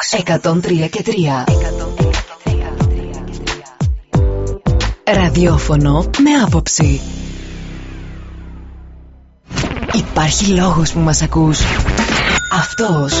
Vox 103 και 3. Ραδιόφωνο με άποψη. Υπάρχει λόγος που μας ακούς. Αυτός.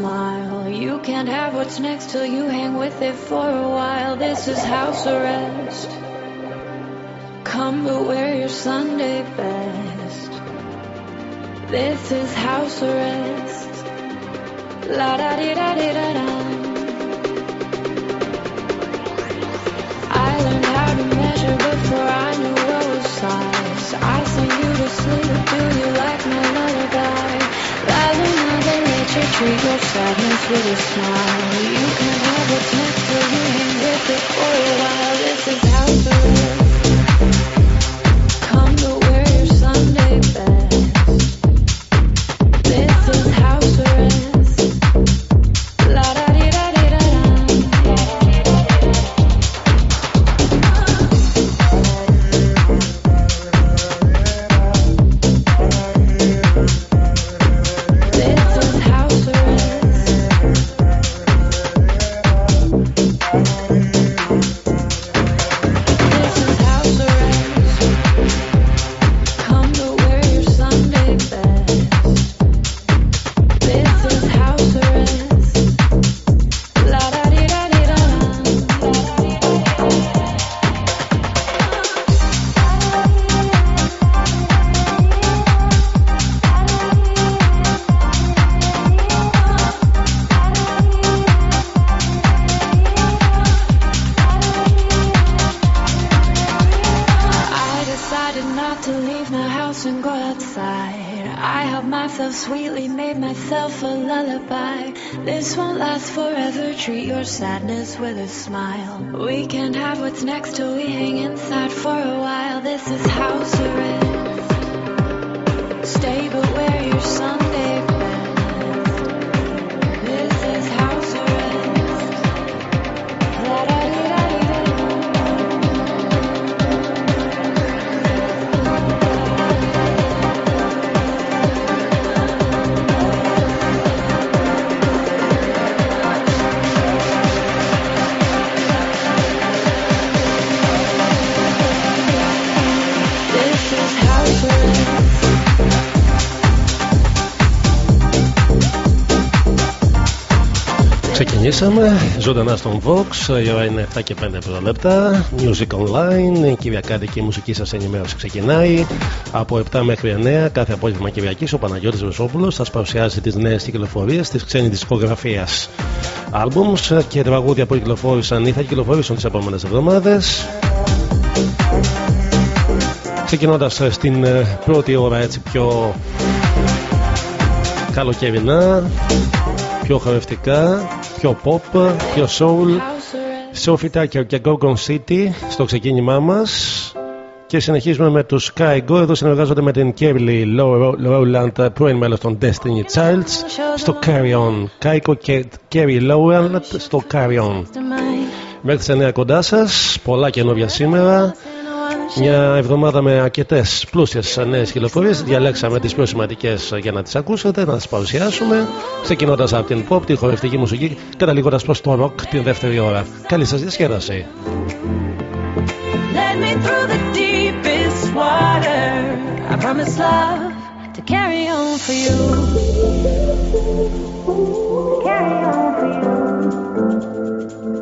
smile. You can't have what's next till you hang with it for a while. This is house arrest. Come but wear your Sunday best. This is house arrest. La da di da di da treat your sadness with a smile. You can have you hang with it for a while. This is how to Ξεκινήσαμε ζωντανά στον Vox. Η ώρα είναι 7 και 5 πρώτα λεπτά. Music Online. Η Κυριακάτικη μουσική σας ενημέρωση ξεκινάει. Από 7 μέχρι 9 κάθε απόγευμα Κυριακής ο Παναγιώτης Βεσόπουλο θα σας παρουσιάζει τις νέες κυκλοφορίες της ξένη δισκογραφίας. Albums και τραγούδια που κυκλοφόρησαν ή θα κυκλοφορήσουν τις επόμενες εβδομάδες. Ξεκινώντας στην ε, πρώτη ώρα έτσι πιο καλοκαιρινά, πιο χορευτικά, πιο pop, πιο soul. House arrest. Sophie Tucker και Gorgon City στο ξεκίνημά μας και συνεχίζουμε με τους Sky Go εδώ συνεργάζονται με την Kerry Lowland πρώην μέλος των Destiny Childs στο Carry On Kaiko και Kerry Lowland στο Carry On To mine. μέχρι τις 9 κοντά σας πολλά καινούργια σήμερα μια εβδομάδα με αρκετές πλούσιες νέες κυκλοφορίε. Διαλέξαμε τις πιο σημαντικές για να τις ακούσετε, να τις παρουσιάσουμε. Ξεκινώντας από την pop, τη χορευτική μουσική, καταλήγοντα προς το rock την δεύτερη ώρα. Καλή σας διασκέδαση. Led me through the deep water. I promise love to carry on for you. Carry on for you.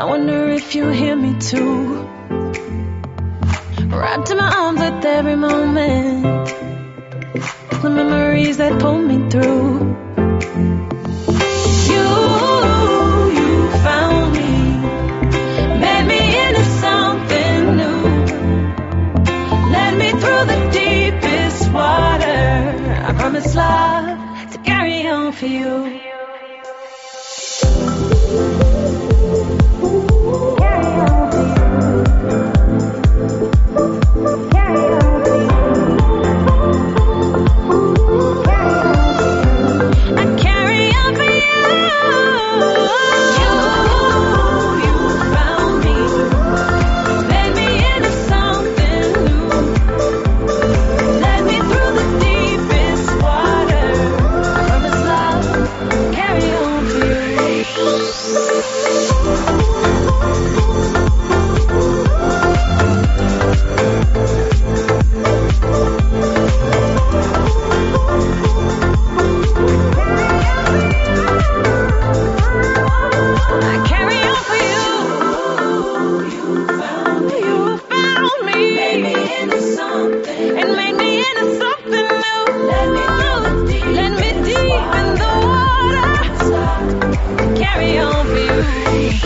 I wonder if you hear me too. Wrapped in my arms with every moment. The memories that pull me through. You, you found me, made me into something new. Led me through the deepest water. I promise love to carry on for you. Carry on for you.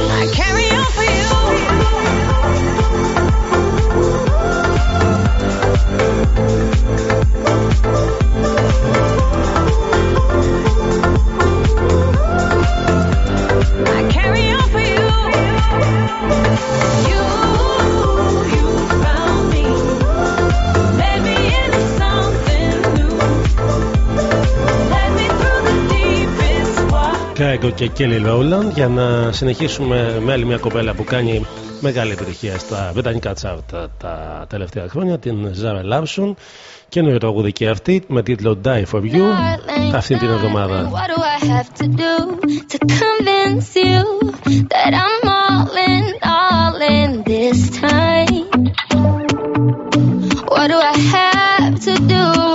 I carry on for you. Deepest water. Κάικο και Kelly Rowland για να συνεχίσουμε με άλλη μια κοπέλα που κάνει μεγάλη επιτυχία στα βρετανικά τσάρτα τα τελευταία χρόνια, την Zara Larson. Καινούριο τραγούδι και αυτή με τίτλο Die for You αυτή την εβδομάδα. What do I have to do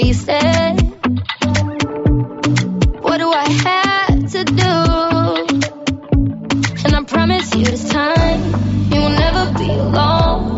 wasted. What do I have to do? And I promise you this time, you will never be alone.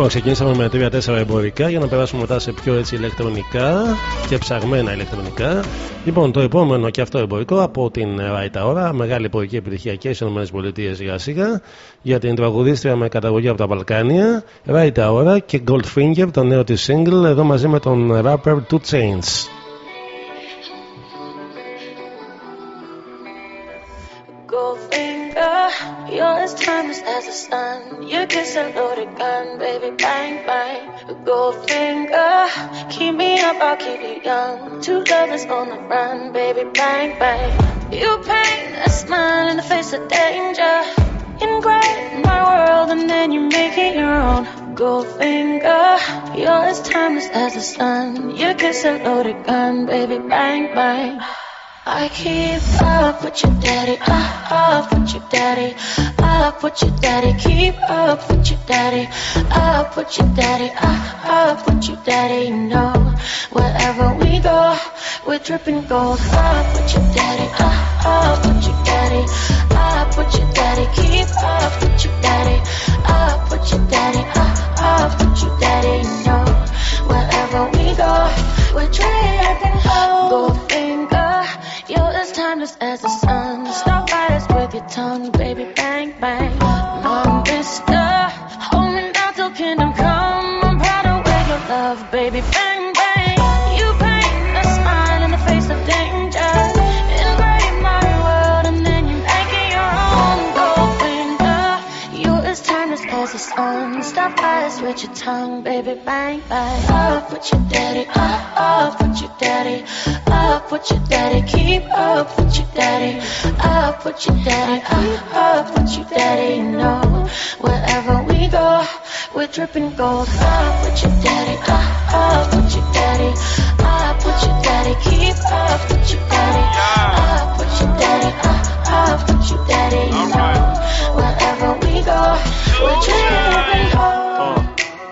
Λοιπόν, ξεκινήσαμε με 3-4 εμπορικά για να περάσουμε μετά σε πιο έτσι ηλεκτρονικά και ψαγμένα ηλεκτρονικά. Λοιπόν, το επόμενο και αυτό εμπορικό από την Right Hour, μεγάλη εμπορική επιτυχία και στις ΗΠΑ σιγά σιγά για την τραγουδίστρια με καταγωγή από τα Βαλκάνια, Right Hour και Goldfinger, το νέο της single, εδώ μαζί με τον rapper Two Chains. As the sun. You kiss a loaded gun, baby, bang, bang. Gold finger, keep me up, I'll keep you young. Two lovers on the run, baby, bang, bang. You paint a smile in the face of danger. Ingrain my world and then you make it your own. Gold finger, you're as timeless as the sun. You kiss a loaded gun, baby, bang, bang. I keep up with your daddy, up, up with your daddy, up with your daddy, keep up with your daddy, up with your daddy, up, up with your daddy, you know, wherever we go, we're dripping gold, up with your daddy, up, up with your daddy, up with your daddy, keep up with your daddy, up with your daddy, up, up with your daddy, you know, wherever we go, we're dripping gold, gold as the sun. Stop fires with your tongue, baby, bang, bang. Mister. Hold with your tongue, baby, bang, bang. Up with your daddy, up, up with your daddy. Up with your daddy, keep up with your daddy. Up with your daddy, up, up with your daddy. You know, wherever we go, we're dripping gold. Up with your daddy, up, up with your daddy. Up with your daddy, keep up with your daddy. Up with your daddy, up, up with your daddy. You know, wherever we go, we're dripping.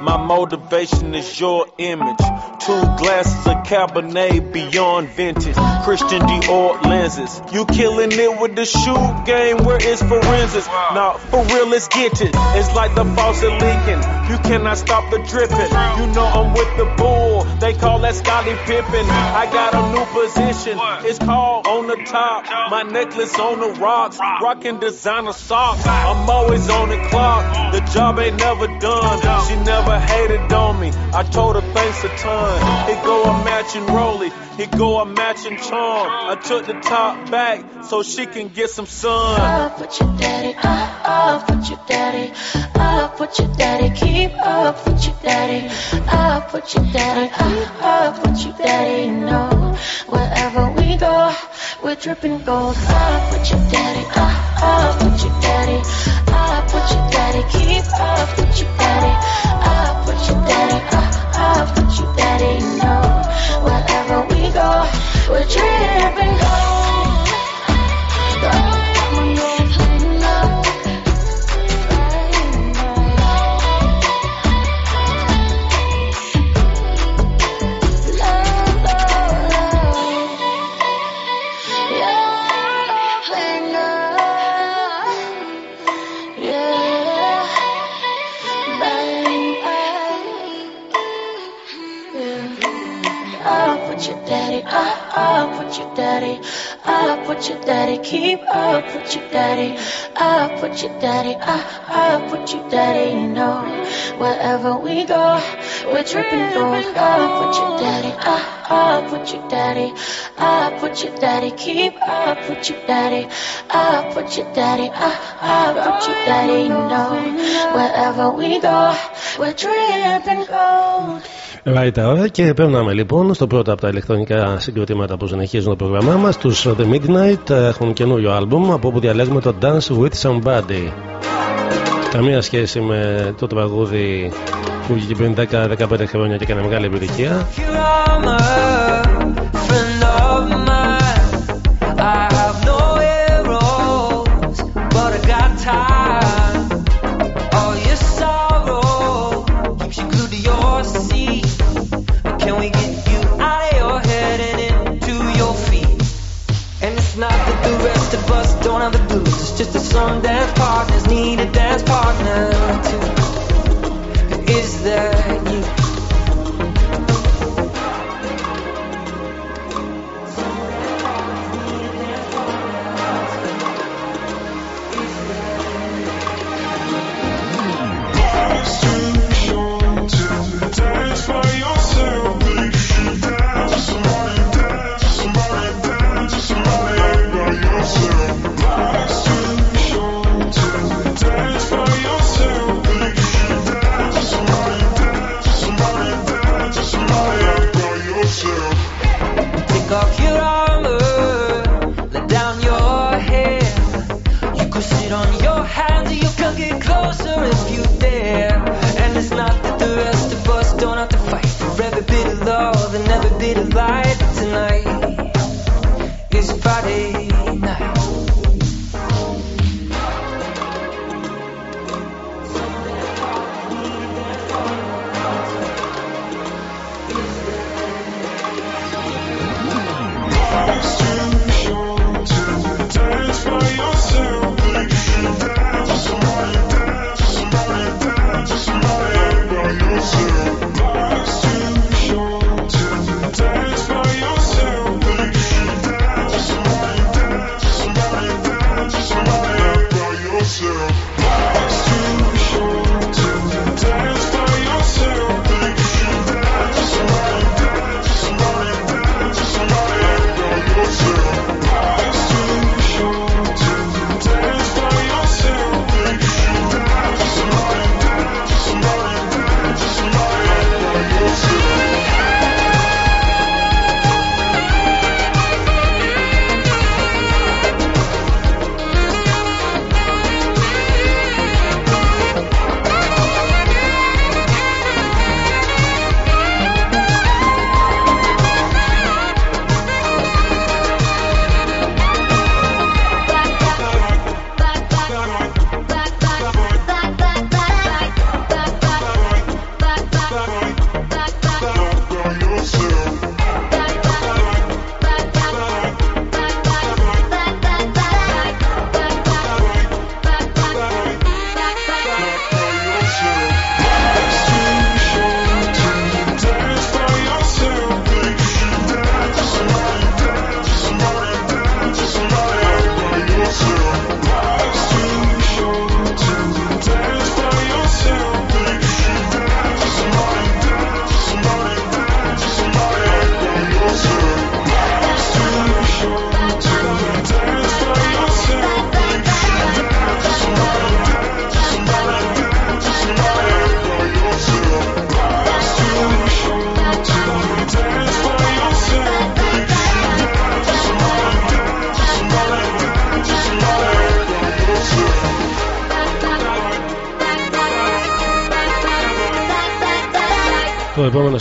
My motivation is your image. Two glasses of Cabernet beyond vintage. Christian Dior lenses. You killing it with the shoe game where it's forensics. Now, for real, let's get it. It's like the faucet leaking. You cannot stop the dripping. You know I'm with the bull. They call that Scotty Pippen. I got a new position. It's called on the top. My necklace on the rocks. Rocking designer socks. I'm always on the clock. The job ain't never done. She never hated on me. I told her thanks a ton. It go a matching rollie. It go a matching charm. I took the top back so she can get some sun. Up with your daddy, up, up with your daddy, up with your daddy, keep up with your daddy, up with your daddy, up, up with your daddy, you know, wherever we go, we're dripping gold. Up with your daddy, up, up with your daddy, up with your daddy, keep up with your daddy, up with your daddy, up, up with your daddy, you know, wherever we go, we're dripping gold. Up, with your daddy, up with your daddy, keep up with your daddy, up with your daddy, up, up with your daddy, you know, wherever we go, we're tripping gold. Up with your daddy, up, up with your daddy, up with your daddy, keep up with your daddy, up with your daddy, up, up with your daddy, you know, wherever we go, we're tripping gold. Right ώρα και περνάμε λοιπόν στο πρώτο από τα ηλεκτρονικά συγκροτήματα που συνεχίζουν το πρόγραμμά μας. Τους The Midnight έχουν καινούριο άλμπουμ από όπου διαλέγουμε το Dance with Somebody. Καμία σχέση με το τραγούδι που βγήκε πριν 10-15 χρόνια και έκανε μεγάλη επιτυχία. Just that some dance partners need a dance partner too.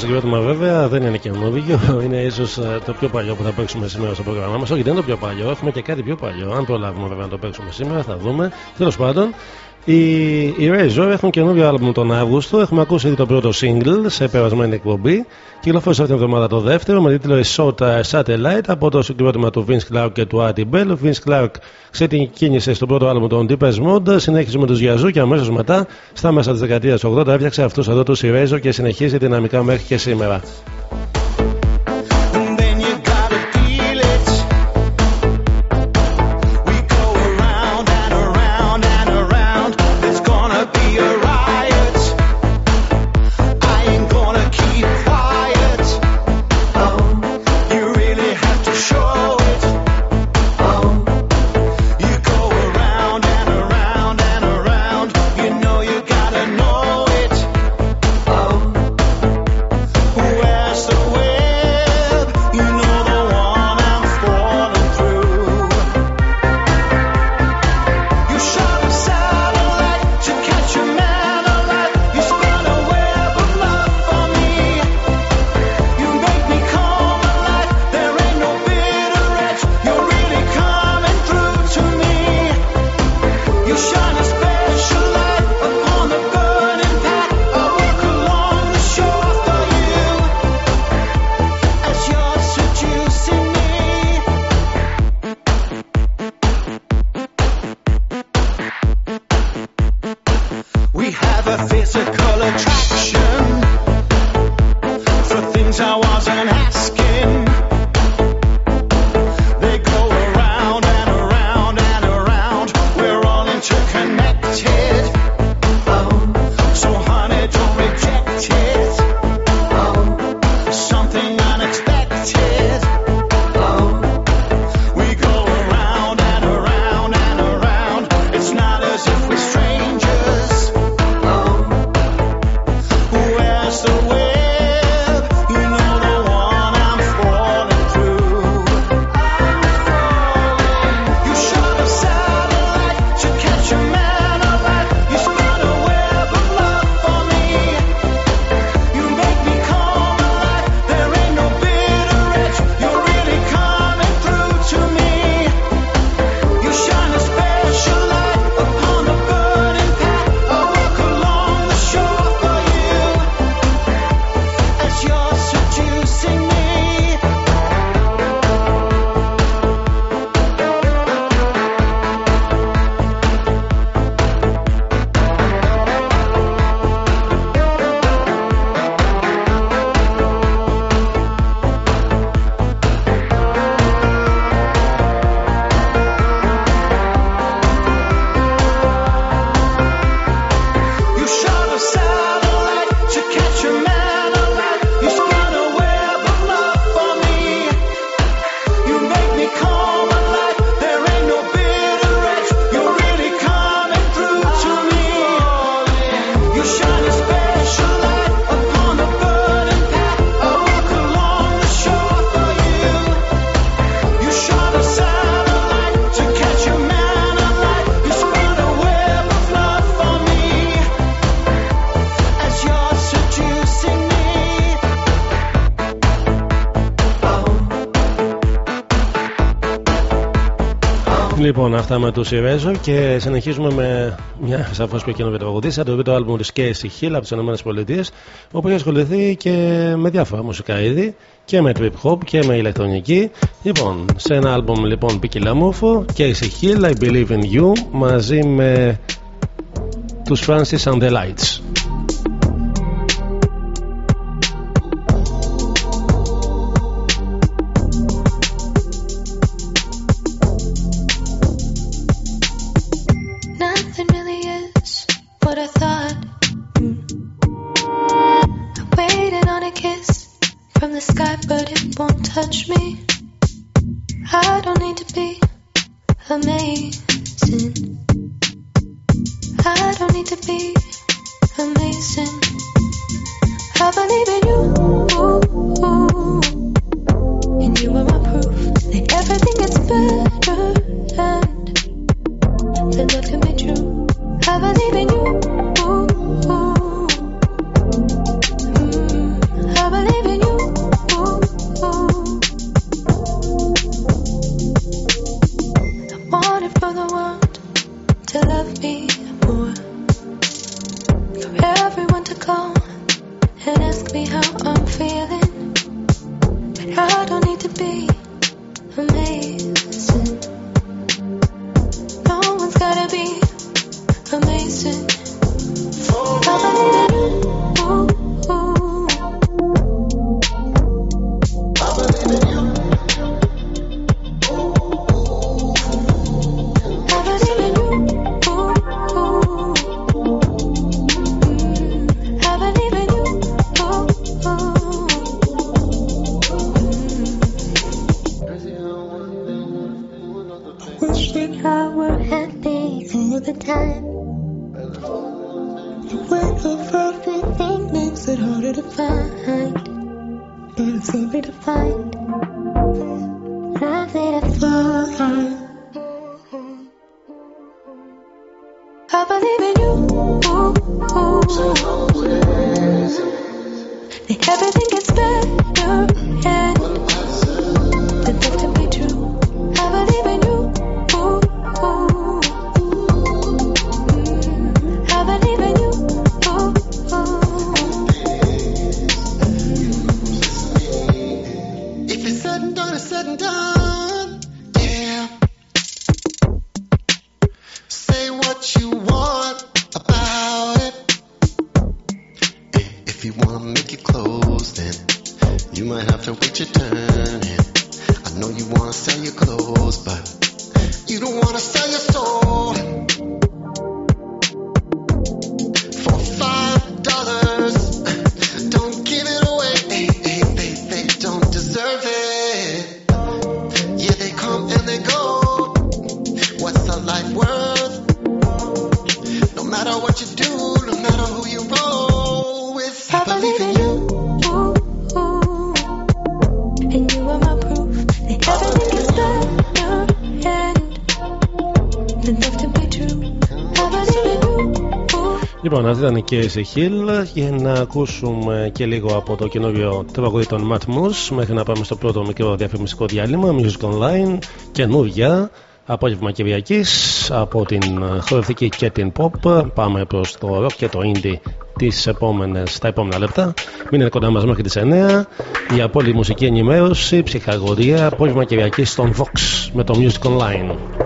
Συγκρότημα βέβαια δεν είναι καινούργιο. Είναι ίσως ε, το πιο παλιό που θα παίξουμε σήμερα στο πρόγραμμά μας. Όχι, δεν είναι το πιο παλιό. Έχουμε και κάτι πιο παλιό. Αν προλάβουμε βέβαια να το παίξουμε σήμερα, θα δούμε. Τέλος πάντων, οι, οι Razor έχουν καινούριο άλμπουμ τον Αύγουστο. Έχουμε ακούσει ήδη το πρώτο single σε περασμένη εκπομπή. Κυκλοφόρησε αυτήν την εβδομάδα το δεύτερο με τίτλο Short Satellite από το συγκρότημα του Vince Clark και του Adi Bell. Ο Vince Clark ξεκίνησε στο πρώτο άλμπουμ των Deepest Mode, συνέχισε με τους Yazoo και αμέσως μετά, στα μέσα της δεκαετίας 80, έφτιαξε αυτούς εδώ τους Razor και συνεχίζει δυναμικά μέχρι και σήμερα. Λοιπόν, αυτά με τους Ιρέζο και συνεχίζουμε με μια σαφώς πιο καινούργια τραγουδίστρια, το βίντεο άλμπουμ της Casey Hill από τις ΗΠΑ, όπου έχει ασχοληθεί και με διάφορα μουσικά είδη και με trip hop και με ηλεκτρονική. Λοιπόν, σε ένα άλμπουμ λοιπόν ποικιλαμόρφο, Casey Hill, I Believe in You, μαζί με τους Francis and the Lights. Και σε Hill για να ακούσουμε και λίγο από το καινούριο τραγούδι των Matt Moose μέχρι να πάμε στο πρώτο μικρό διαφημιστικό διάλειμμα Music Online καινούργια απόγευμα Κυριακής από την χορευτική και την pop πάμε προς το rock και το indie τις επόμενες, τα επόμενα λεπτά. Μείνετε κοντά μας μέχρι τις 9 η απόλυτη μουσική ενημέρωση ψυχαγωγία απόγευμα Κυριακής στον Vox με το Music Online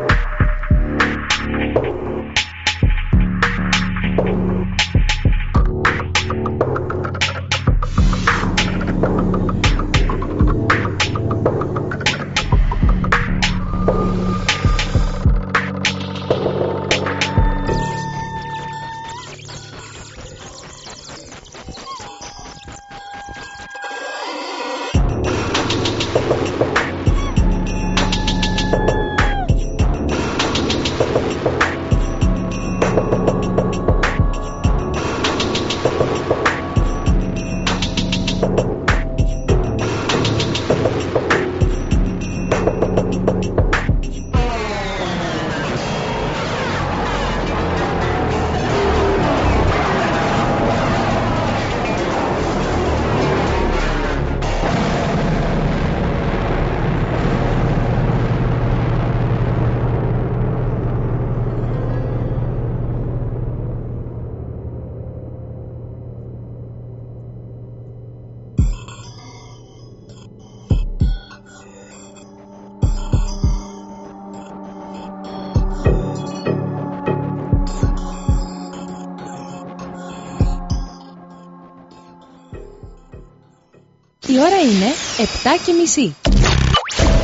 7 και μισή.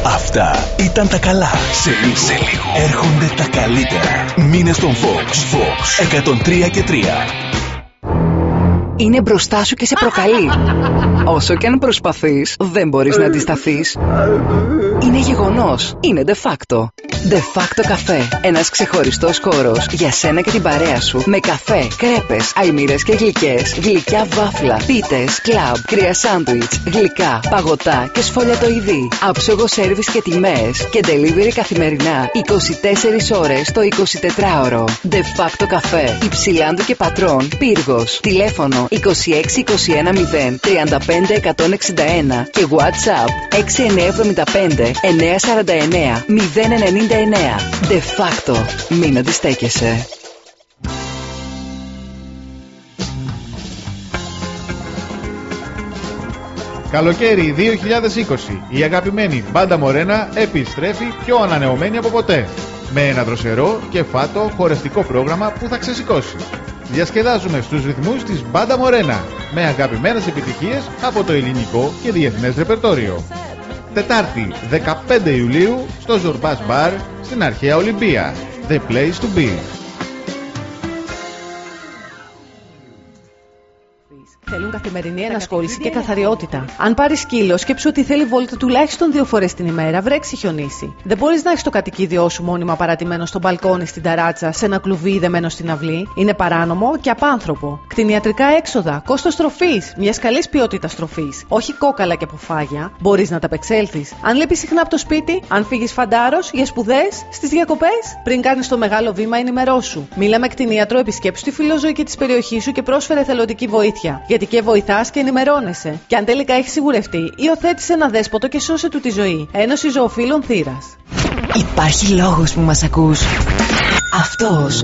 Αυτά ήταν τα καλά. Σε λίγο, σε λίγο. έρχονται τα καλύτερα. Μήνε στον Fox. Fox 103 και 3. Είναι μπροστά σου και σε προκαλεί. Όσο και αν προσπαθείς, δεν μπορείς να αντισταθείς. Είναι γεγονός. Είναι de facto. De facto καφέ. Ένας ξεχωριστός χώρος για σένα και την παρέα σου. Με καφέ, κρέπες, αϊμύρες και γλυκές, γλυκιά βάφλα, πίτες, κλαμπ, κρύα σάντουιτς, γλυκά, παγωτά και σφολιατοειδή. Άψογο σέρβις και τιμές και delivery καθημερινά 24 ώρες το 24ωρο. De facto καφέ. Υψηλάντου και πατρών. Πύργος. Τηλέφωνο 26 21 0 35 161 και WhatsApp 6975 949 099. De facto. Μην αντιστέκεσαι. Καλοκαίρι 2020. Η αγαπημένη Μπάντα Μορένα επιστρέφει πιο ανανεωμένη από ποτέ. Με ένα δροσερό και φάτο χορευτικό πρόγραμμα που θα ξεσηκώσει. Διασκεδάζουμε στους ρυθμούς της Μπάντα Μορένα με αγαπημένες επιτυχίες από το ελληνικό και διεθνές ρεπερτόριο. Τετάρτη 15 Ιουλίου στο Ζορμπάς Μπαρ στην Αρχαία Ολυμπία. The place to be. Καθημερινή ενασχόληση και καθαριότητα. Αν πάρεις σκύλος, σκέψου ότι θέλει βόλτα τουλάχιστον δύο φορές την ημέρα, βρέξει χιονίσει. Δεν μπορείς να έχεις το κατοικίδιό σου μόνιμα παρατημένο στο μπαλκόνι στην ταράτσα, σε ένα κλουβί δεμένο στην αυλή. Είναι παράνομο και απάνθρωπο. Κτηνιατρικά έξοδα, κόστος τροφή, μιας καλής ποιότητας τροφή. Όχι κόκαλα και αποφάγια. Μπορείς να τα απεξέλθει. Αν λείπεις συχνά από το σπίτι, αν φύγεις φαντάρος για σπουδές, στις διακοπές, πριν κάνεις το μεγάλο βήμα ενημερώσου. Μίλα με κτηνίατρο, επισκέψου τη φιλοζωή και της περιοχή σου και πρόσφερε θελοντική βοήθεια. Γιατί και βοηθάς και ενημερώνεσαι. Και αν τελικά έχεις σιγουρευτεί, υιοθέτησε ένα δέσποτο και σώσε του τη ζωή. Ένωση Ζωοφύλων Θήρα. Υπάρχει λόγος που μας ακούς. Αυτός.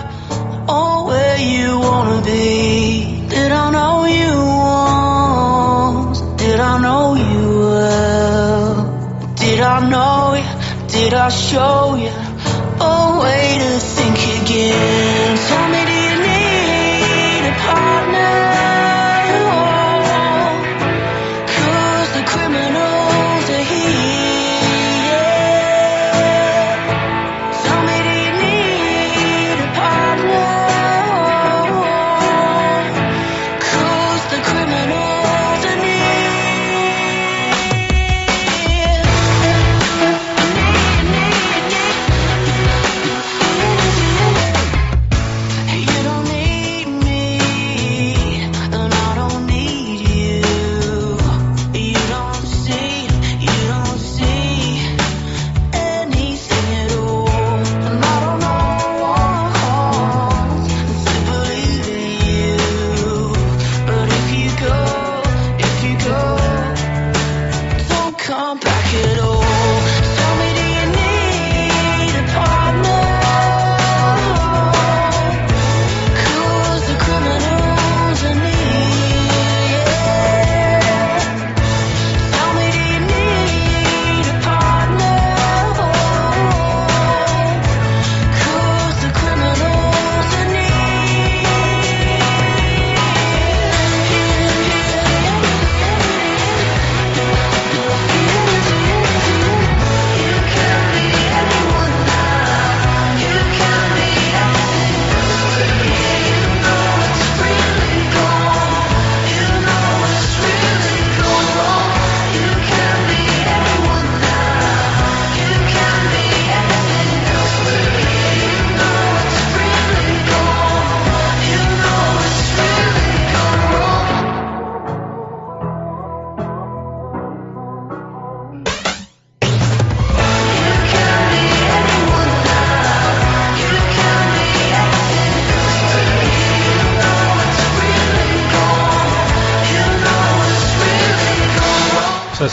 oh where you wanna be. Did I know you once? Did I know you well? Did I know you? Did I show you a way to think again?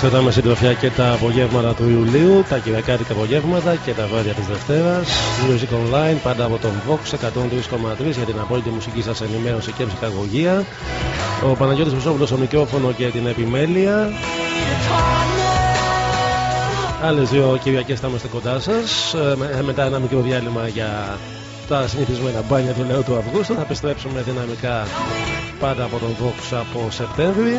Σα κρατάμε συντροφιά και τα απογεύματα του Ιουλίου, τα κυριακάτικα απογεύματα και τα βράδια της Δευτέρας. Music Online, πάντα από τον Vox 103,3 για την απόλυτη μουσική σας ενημέρωση και ψυχαγωγία. Ο Παναγιώτης Βουσόπουλο στο μικρόφωνο και την επιμέλεια. Άλλες δύο Κυριακές θα είμαστε κοντά σας. Ε, μετά ένα μικρό διάλειμμα για τα συνηθισμένα μπάνια του νέου του Αυγούστου. Θα επιστρέψουμε δυναμικά πάντα από τον Vox από Σεπτέμβρη.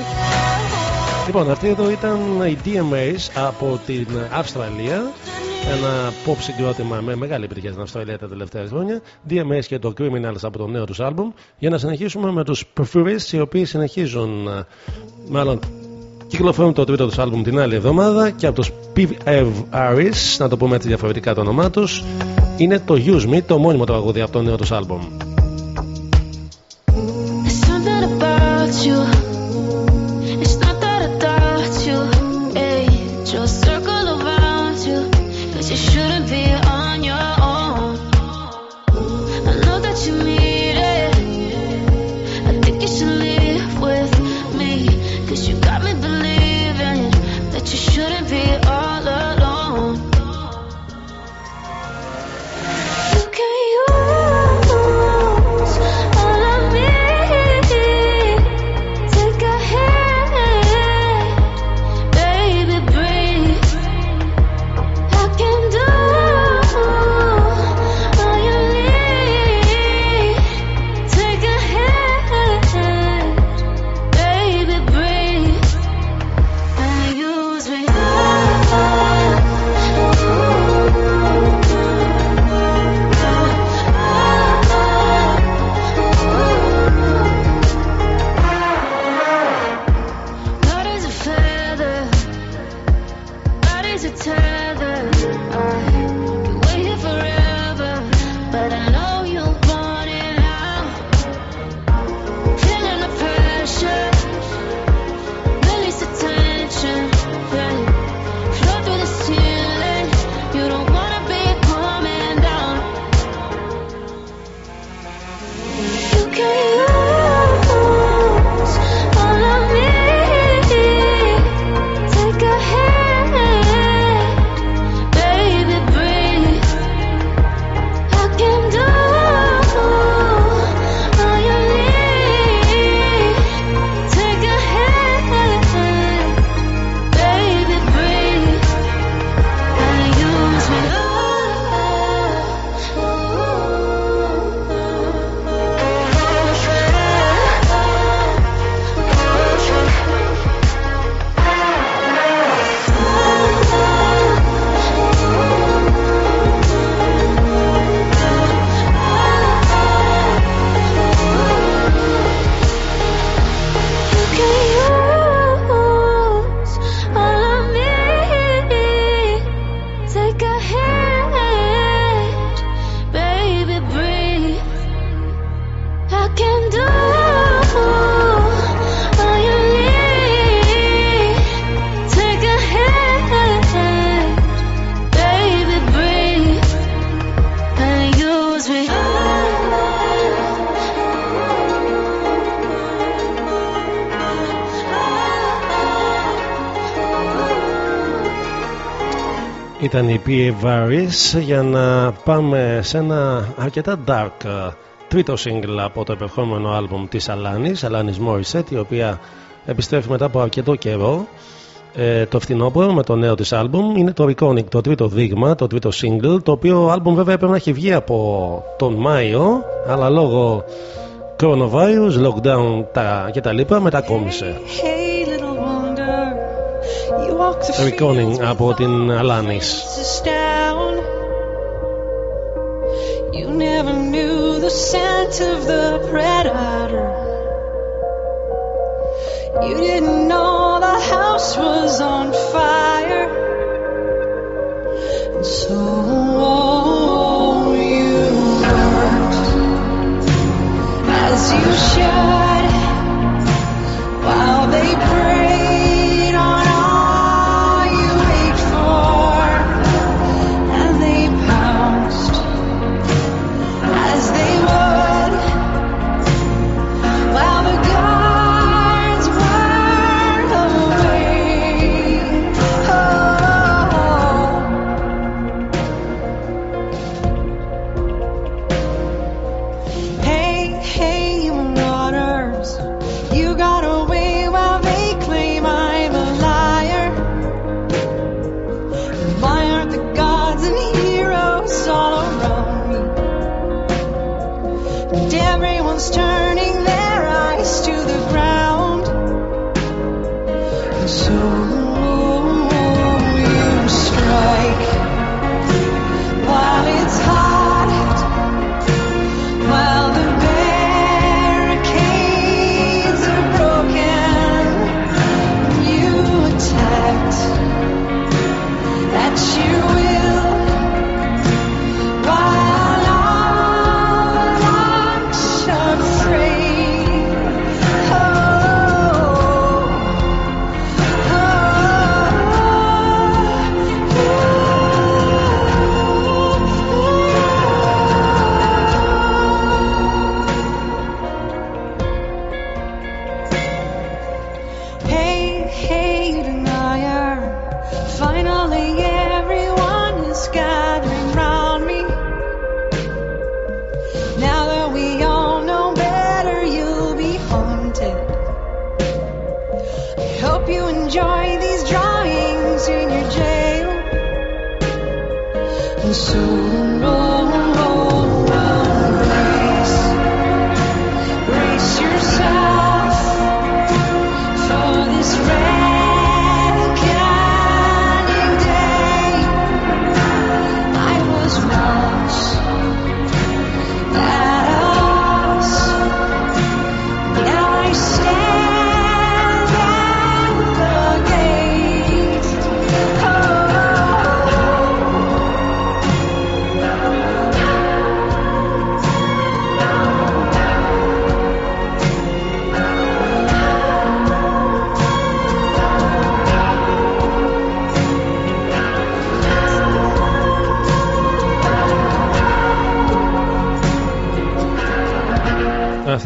Λοιπόν, αυτή εδώ ήταν η DMAs από την Αυστραλία. Ένα pop συγκρότημα με μεγάλη επιτυχία στην Αυστραλία τα τελευταία χρόνια. DMAs και το Criminals από το νέο τους άλμπουμ. Για να συνεχίσουμε με τους Perfuries, οι οποίοι συνεχίζουν, μάλλον κυκλοφορούν το τρίτο τους άλμπουμ την άλλη εβδομάδα. Και από τους PVRs, να το πούμε έτσι διαφορετικά το όνομά τους, είναι το Use Me, το μόνιμο τραγούδι από το νέο τους άλμπουμ. Ήταν η P.A. Varis για να πάμε σε ένα αρκετά dark ε, τρίτο single από το επερχόμενο άλμπουμ της Αλάνης, Αλάνης Morissette, η οποία επιστρέφει μετά από αρκετό καιρό ε, το φθινόπωρο με το νέο της άλμπουμ είναι το Reconic, το τρίτο δείγμα, το τρίτο single το οποίο άλμπουμ βέβαια έπρεπε να έχει βγει από τον Μάιο αλλά λόγω coronavirus, lockdown τα, και τα λοιπά μετακόμισε Reckoning από την Alanis. You never knew the scent of the predator. You didn't know the house was on fire. And so you worked as you should while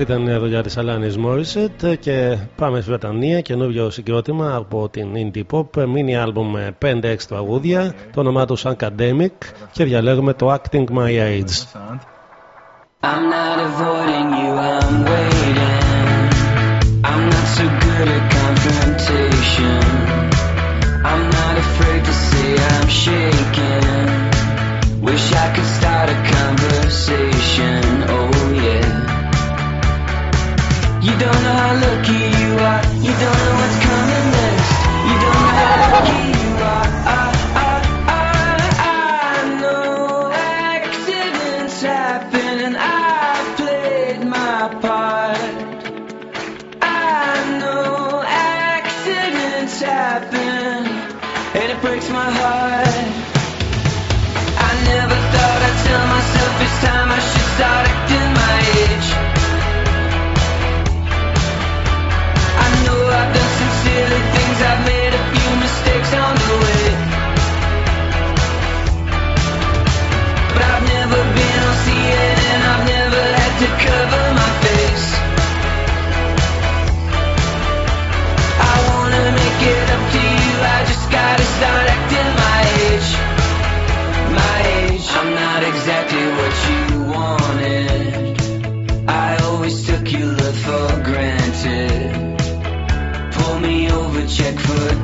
ήταν η δουλειά της Αλάνης Μόρισετ και πάμε στη Βρετανία. Καινούριο συγκρότημα από την Indie Pop. Μίνι άλμπουμ με 5-6 τραγούδια. Το όνομά του Academic και διαλέγουμε το Acting My Age. You don't know how lucky you are. You don't know what's coming next. You don't know how lucky you are. I, know accidents happen, and I played my part. I know accidents happen, and it breaks my heart.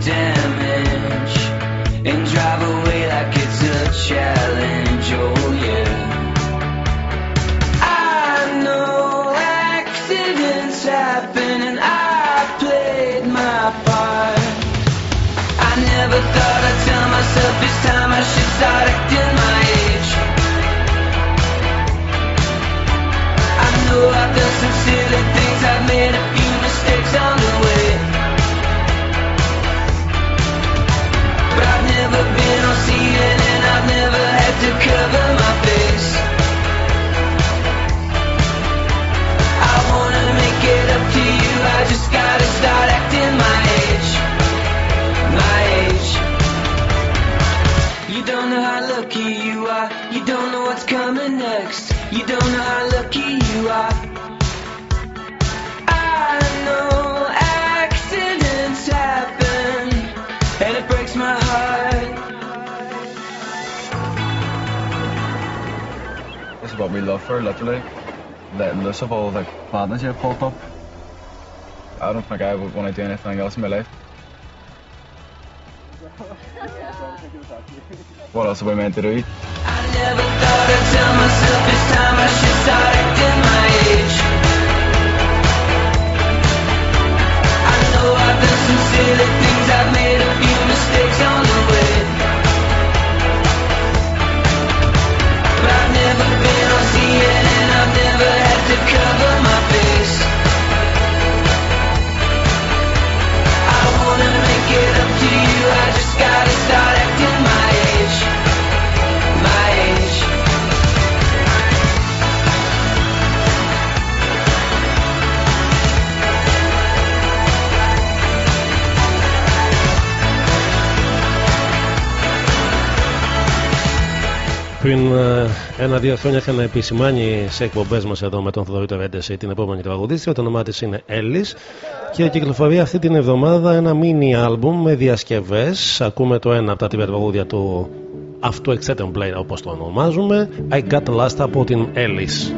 dead. what we love for, literally. Letting loose of all the madness you've pulled up. I don't think I would want to do anything else in my life. what else are we meant to do? I never thought I'd tell myself it's time I should start acting my age. I know I've been sincerely Πριν ε, ένα-δύο χρόνια είχαμε επισημάνει σε εκπομπές μας εδώ με τον Θοδωρή Τερέντεση την επόμενη τραγουδίστρια. Το όνομά της είναι Έλλης και κυκλοφορεί αυτή την εβδομάδα ένα mini album με διασκευές. Ακούμε το ένα από τα τρία τραγούδια του αυτού Except Play όπως το ονομάζουμε. I Got Last από την Έλλης.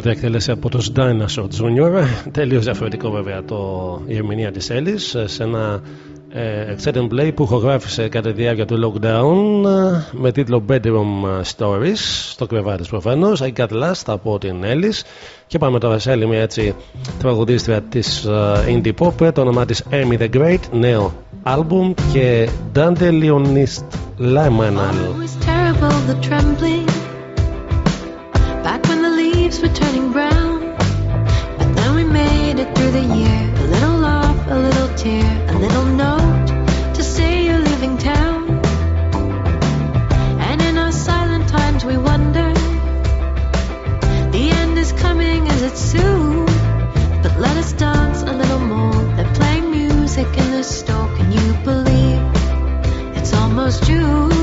Πρώτη εκτέλεση από τους Dinosaur Jr. Τελείως διαφορετικό βέβαια το η ερμηνεία της Έλλης σε ένα ε, exciting play που ηχογράφησε κατά τη διάρκεια του lockdown ε, με τίτλο Bedroom Stories στο κρεβάτι προφανώς. I Got Last από την Έλλης. Και πάμε τώρα σε άλλη μια έτσι τραγουδίστρια της ε, Indie Pop το όνομά της Amy the Great νέο άλμπουμ και Dandelion Limonal It through the year. A little laugh, a little tear, a little note to say you're leaving town. And in our silent times we wonder. The end is coming, is it soon? But let us dance a little more. They're playing music in the store. Can you believe it's almost June?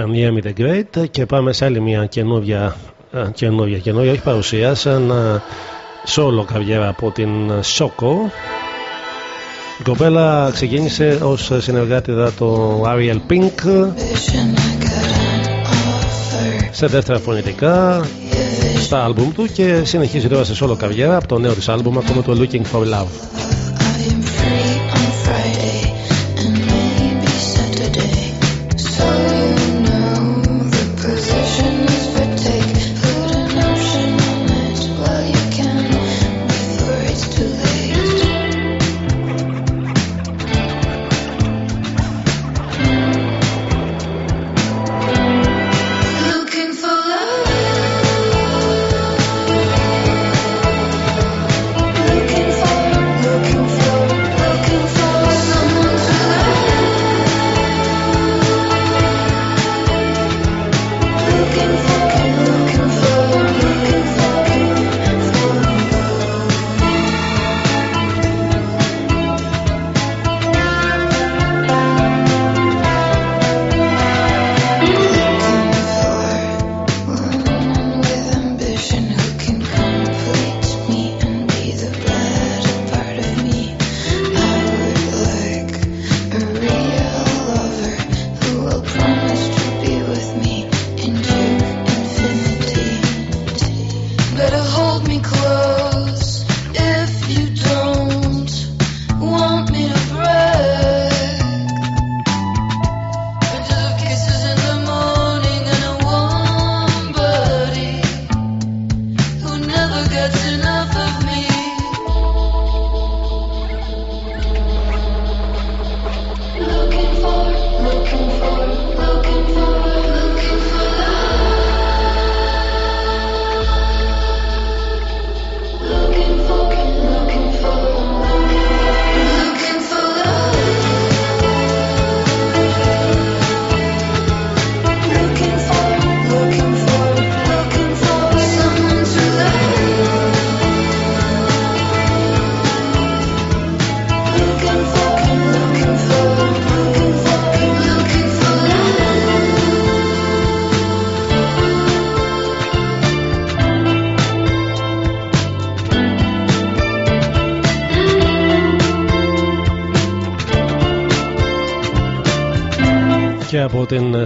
Ήταν η Amy the Great και πάμε σε άλλη μια καινούργια, α, καινούργια, καινούργια, όχι παρουσία, σαν α, solo καβιέρα από την Σόκο. Η κοπέλα ξεκίνησε ως συνεργάτηδα το Ariel Pink σε δεύτερα φωνητικά στα άλμπουμ του και συνεχίζει τώρα σε solo καβιέρα από το νέο της άλμπουμ ακόμα το Looking for Love.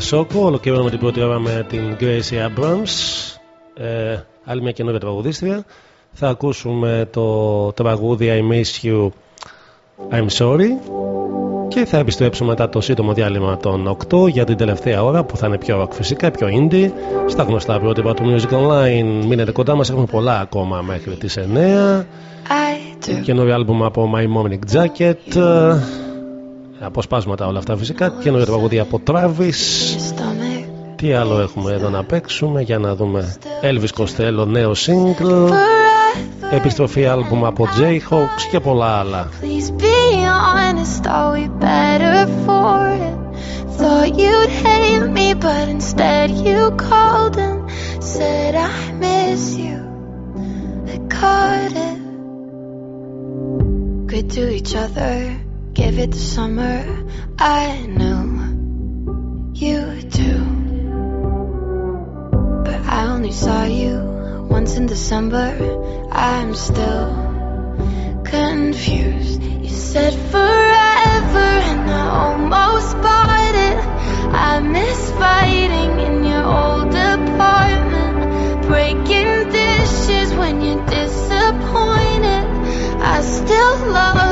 Σόκο ολοκληρώνουμε την πρώτη ώρα με την Gracie Abrams. Ε, άλλη μια καινούργια τραγουδίστρια. Θα ακούσουμε το τραγούδι I Miss You, I'm Sorry. Και θα επιστρέψουμε μετά το σύντομο διάλειμμα των 8 για την τελευταία ώρα που θα είναι πιο rock φυσικά, πιο indie. Στα γνωστά πρότυπα του Music Online. Μείνετε κοντά μας, έχουμε πολλά ακόμα μέχρι τις 9. I do. Καινούριο άλμπουμ από My Morning Jacket. ε, Αποσπάσματα όλα αυτά φυσικά. Καινούριο τραγούδι από Travis. Τι άλλο έχουμε εδώ να παίξουμε για να δούμε. Elvis Costello, νέο single. Επιστροφή άλμπουμ από Jayhawks και πολλά άλλα. Please be honest, are we better for it? Thought you'd hate me, but instead you called and said I miss you. I caught it. Good to each other, give it to summer. I only saw you once in December. I'm still confused. You said forever, and I almost bought it. I miss fighting in your old apartment, breaking dishes when you're disappointed. I still love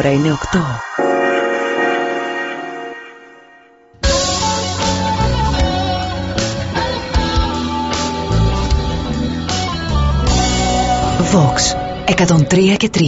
ώρα είναι 8. Vox 103 και 3.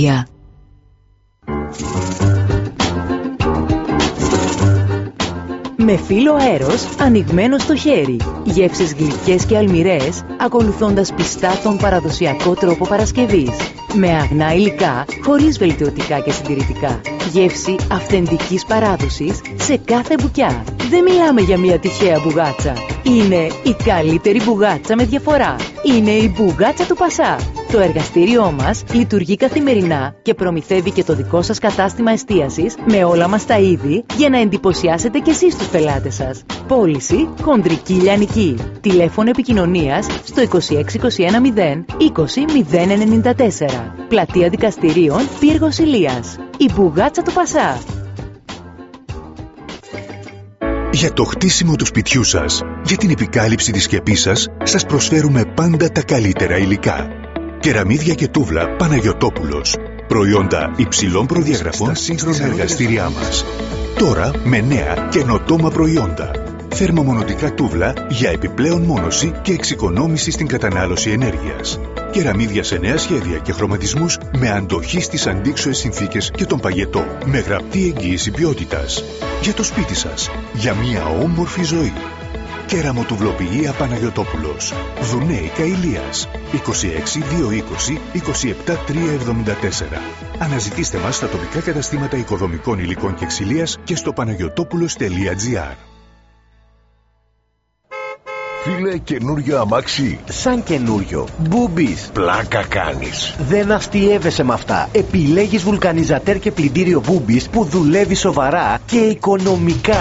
Με φύλλο αέρος ανοιγμένο στο χέρι. Γεύσεις γλυκές και αλμυρές, ακολουθώντας πιστά τον παραδοσιακό τρόπο παρασκευής. Με αγνά υλικά, χωρίς βελτιωτικά και συντηρητικά. Γεύση αυθεντικής παράδοσης σε κάθε μπουκιά. Δεν μιλάμε για μια τυχαία μπουγάτσα. Είναι η καλύτερη μπουγάτσα με διαφορά. Είναι η μπουγάτσα του Πασά. Το εργαστήριό μας λειτουργεί καθημερινά και προμηθεύει και το δικό σας κατάστημα εστίασης με όλα μας τα είδη για να εντυπωσιάσετε και εσείς τους πελάτες σας. Πώληση χοντρική λιανική. Τηλέφωνο επικοινωνίας στο 26210 20094. Πλατεία δικαστηρίων Πύργος Ηλίας. Η Μπουγάτσα του Πασά. Για το χτίσιμο του σπιτιού σας, για την επικάλυψη της σκεπής σας, σας προσφέρουμε πάντα τα καλύτερα υλικά. Κεραμίδια και τούβλα Παναγιωτόπουλος. Προϊόντα υψηλών προδιαγραφών σύγχρονα εργαστήριά μας. Τώρα με νέα καινοτόμα προϊόντα. Θερμομονωτικά τούβλα για επιπλέον μόνωση και εξοικονόμηση στην κατανάλωση ενέργειας. Κεραμίδια σε νέα σχέδια και χρωματισμούς με αντοχή στις αντίξωες συνθήκες και τον παγετό. Με γραπτή εγγύηση ποιότητας. Για το σπίτι σας. Για μια όμορφη ζωή. Κεραμοτουβλοποιία Παναγιωτόπουλος. Δουνέικα Ηλίας. 26 220 27 374. Αναζητήστε μας στα τοπικά καταστήματα οικοδομικών υλικών και ξυλίας και στο παναγιωτόπουλος.gr. Φίλε, καινούριο αμάξι. Σαν καινούριο. Μπούμπι. Πλάκα κάνεις. Δεν αστείευεσαι με αυτά. Επιλέγεις βουλκανιζατέρ και πλυντήριο Μπούμπι που δουλεύει σοβαρά και οικονομικά.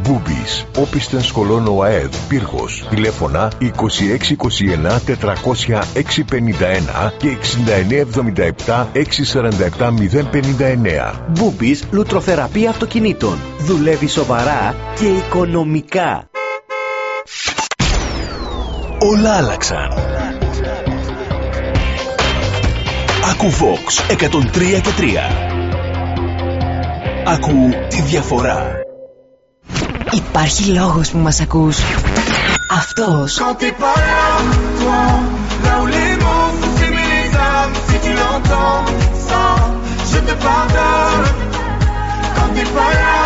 Μπούμπης, όπιστεν σχολών ΟΑΕΔ, Πύργος, τηλέφωνα 2621 400 651 και 6977 647 059. Μπούμπης, λουτροθεραπεία αυτοκινήτων. Δουλεύει σοβαρά και οικονομικά. Όλα άλλαξαν. Ακού Vox 103 και 3. Ακού τη διαφορά. Υπάρχει λόγος που μας ακούς. Αυτός. Quand t'es pas là, toi, là où les mots font s'aimer les âmes, si tu l'entends, ça, je te pardonne. Quand t'es pas là,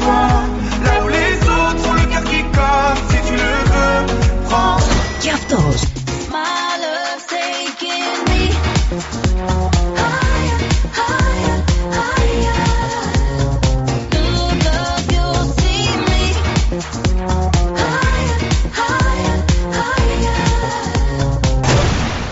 toi, là où les autres ont le cœur qui colle, si tu le veux, prends. Και αυτός.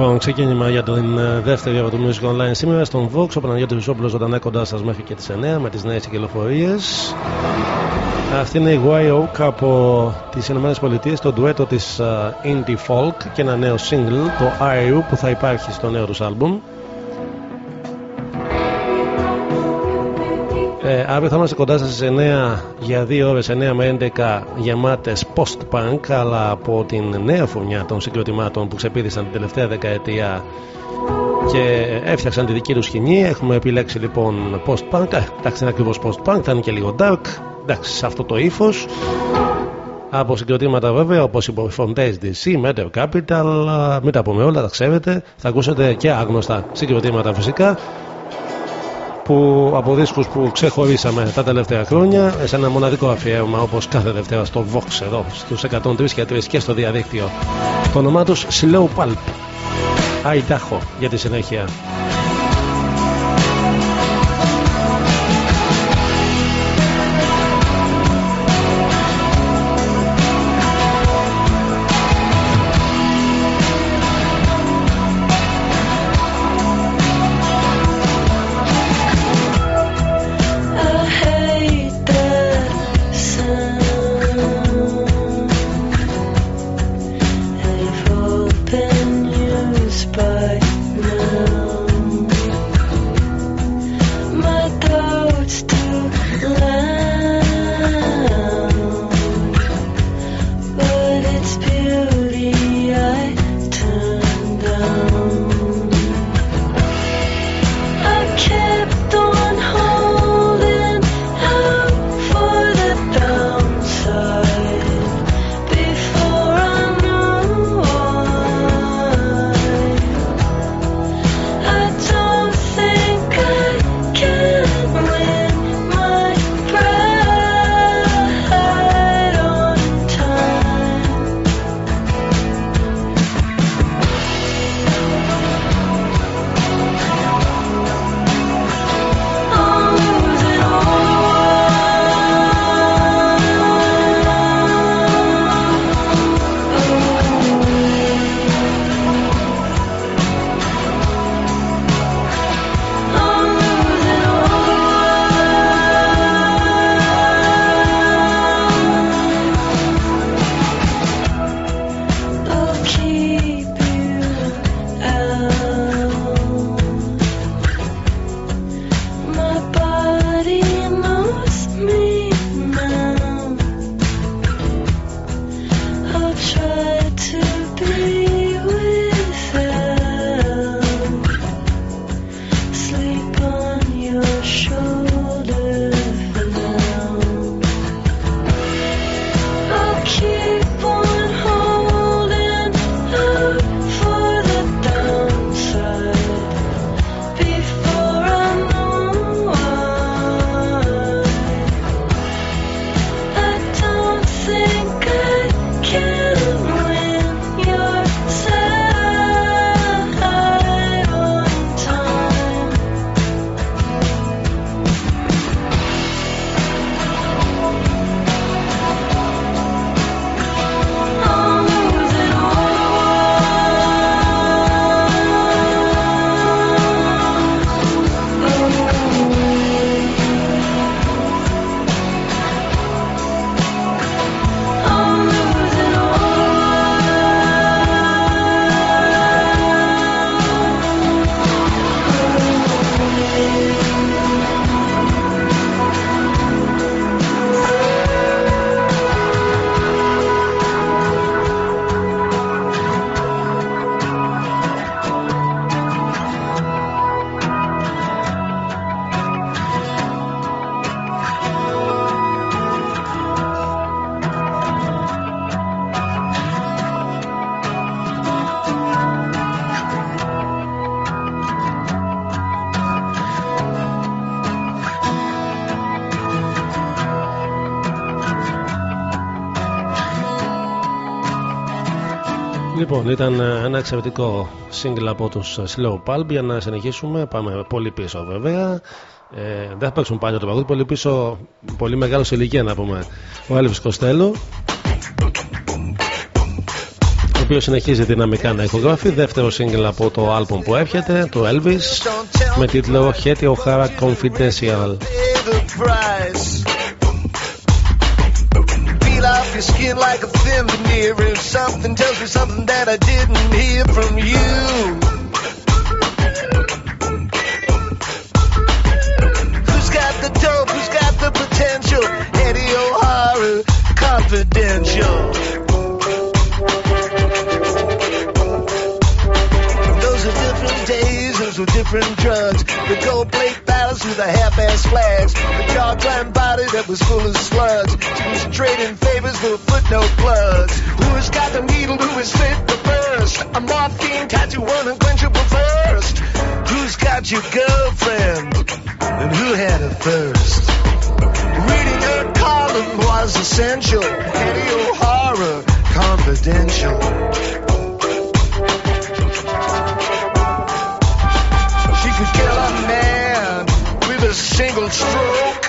Λοιπόν, ξεκίνημα για την ε, δεύτερη ώρα του Music Online σήμερα στον Vox. Ο Παναγιώτης Βυσόπουλος ζωντανά κοντά σας μέχρι και τις 9 με τις νέες κυκλοφορίες. Αυτή είναι η Y Oak από τις Ηνωμένες Πολιτείες, το ντουέτο της ε, Indie Folk και ένα νέο single, το IU που θα υπάρχει στο νέο τους άλμπουμ. Αύριο θα είμαστε κοντά σας στις 9 για 2 ώρες 9 με 11 γεμάτες post-punk αλλά από την νέα φωνιά των συγκροτημάτων που ξεπίδησαν την τελευταία δεκαετία και έφτιαξαν τη δική τους σκηνή. Έχουμε επιλέξει λοιπόν post-punk. Ε, εντάξει, είναι ακριβώς post-punk, θα είναι και λίγο dark. Εντάξει, σε αυτό το ύφος. Από συγκροτήματα βέβαια όπως η Fontaine DC, Metal Capital, α, μην τα πούμε όλα, τα ξέρετε. Θα ακούσετε και άγνωστα συγκροτήματα φυσικά που, από δίσκους που ξεχωρίσαμε τα τελευταία χρόνια σε ένα μοναδικό αφιέρωμα όπως κάθε Δευτέρα στο Vox εδώ στους 103 και 3 και στο διαδίκτυο. Το όνομά τους Slow Pulp. Idaho για τη συνέχεια. Λοιπόν, ήταν ε, ένα εξαιρετικό single από τους ε, Slow Pulp για να συνεχίσουμε. Πάμε πολύ πίσω βέβαια. Ε, δεν θα παίξουν πάλι το παγούδι, πολύ πίσω, πολύ μεγάλος σε ηλικία να πούμε. Ο Έλβης Κοστέλο, ο οποίος συνεχίζει δυναμικά να ηχογράφει. Δεύτερο single από το album που έρχεται, το Elvis, με τίτλο Hetty O'Hara Confidential. Your skin like a thin veneer. If something tells me something that I didn't hear from you. Who's got the dope? Who's got the potential? Eddie O'Hara, confidential. Different days, those were different drugs. The gold plate battles with the half-ass flags. The jaw climbed body that was full of slugs. She was trading favors for footnote plugs. Who's got the needle? Who is fit the first? A morphine tattoo, on unquenchable thirst. Who's got your girlfriend? And who had her first? Reading her column was essential. Eddie O'Hara, confidential. Single stroke.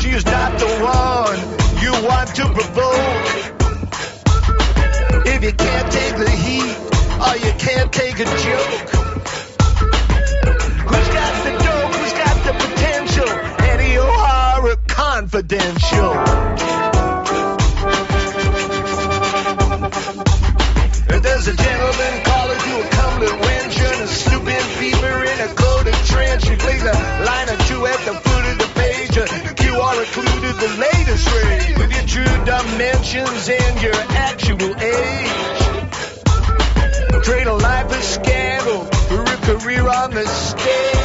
She is not the one you want to provoke. If you can't take the heat, or you can't take a joke. Who's got the dope? Who's got the potential? Eddie O'Hara, confidential. There's a gentleman coated trench. He plays a line or two at the foot of the page. A QR included the latest rate with your true dimensions and your actual age. Trade a life of scandal for a career on the stage.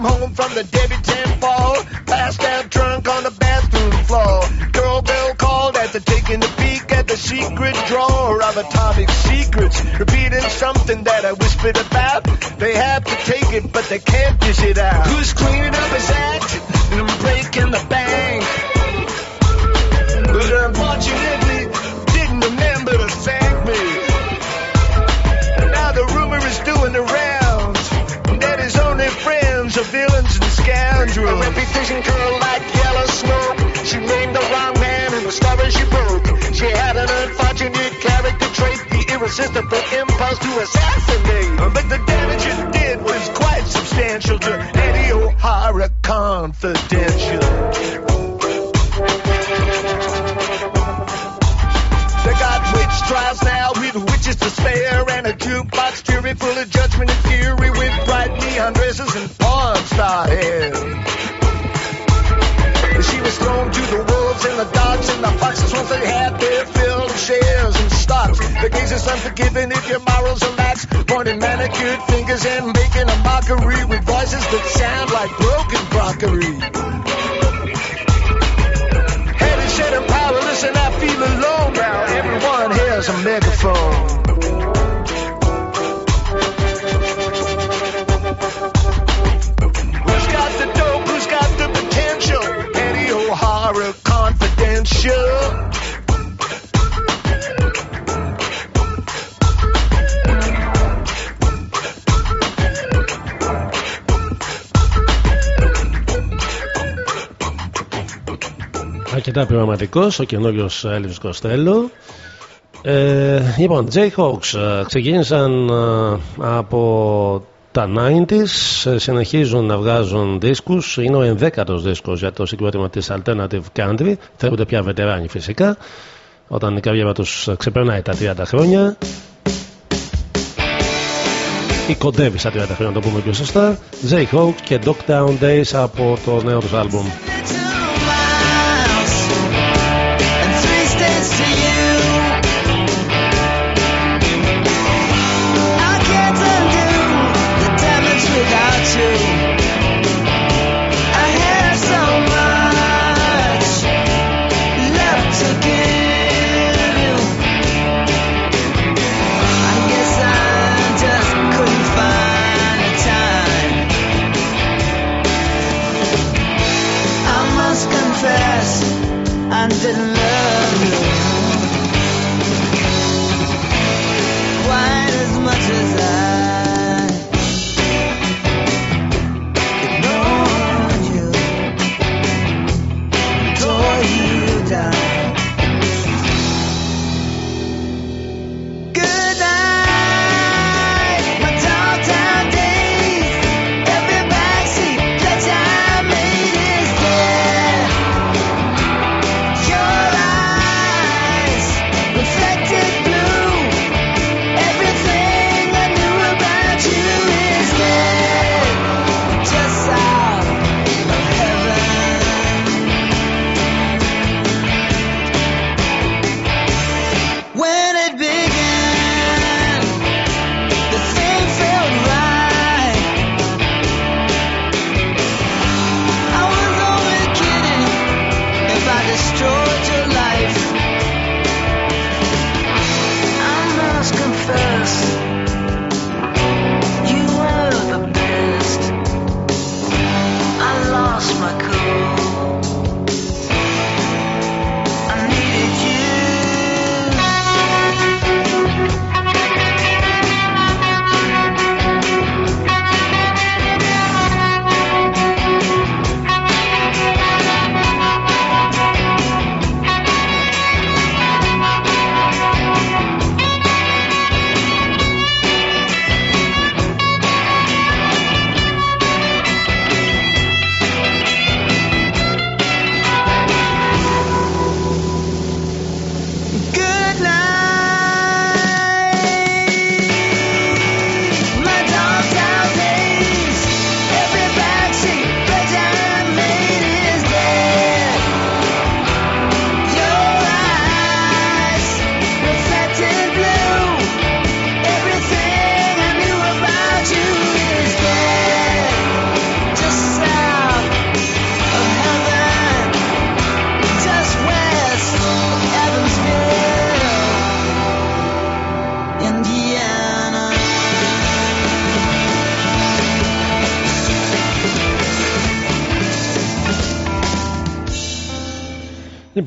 Came home from the debutante ball, passed out drunk on the bathroom floor. Girl bell called after taking a peek at the secret drawer of atomic secrets, repeating something that I whispered about. They have to take it, but they can't dish it out. Who's cleaning up his act are villains and scoundrels. A reputation girl like yellow smoke. She named the wrong man and the story she broke. She had an unfortunate character trait, the irresistible impulse to assassinate. But the damage it did was quite substantial to Eddie O'Hara Confidential. They got witch trials now with witches to spare and a jukebox they had their fill of shares and stocks. The gaze is unforgiving if your morals are lax. Pointing manicured fingers and making a mockery with voices that sound like broken crockery. Headed, set, and powerless, and I feel alone now. Everyone has a megaphone. Αρκετά πειραματικός ο καινούριος Έλληνο Κοστέλο. Ε, λοιπόν, J-Hawks ε, ξεκίνησαν ε, από τα 90s, ε, συνεχίζουν να βγάζουν δίσκους, είναι ο ενδέκατος δίσκος για το συγκρότημα της Alternative Country, θεωρούνται πια βετεράνοι φυσικά, όταν η καριέρα τους ξεπερνάει τα 30 χρόνια ή κοντεύει στα 30 χρόνια, να το πούμε πιο σωστά. J-Hawks και Dogtown Days από το νέο τους άλμπουμ.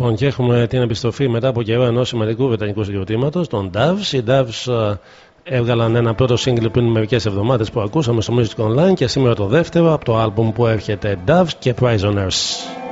Λοιπόν, και έχουμε την επιστροφή μετά από καιρό ενός σημαντικού βρετανικού συγκροτήματος, των Doves. Οι Doves ε, έβγαλαν ένα πρώτο σύγκλι πριν μερικές εβδομάδες που ακούσαμε στο Music Online και σήμερα το δεύτερο από το album που έρχεται Doves και Prisoners.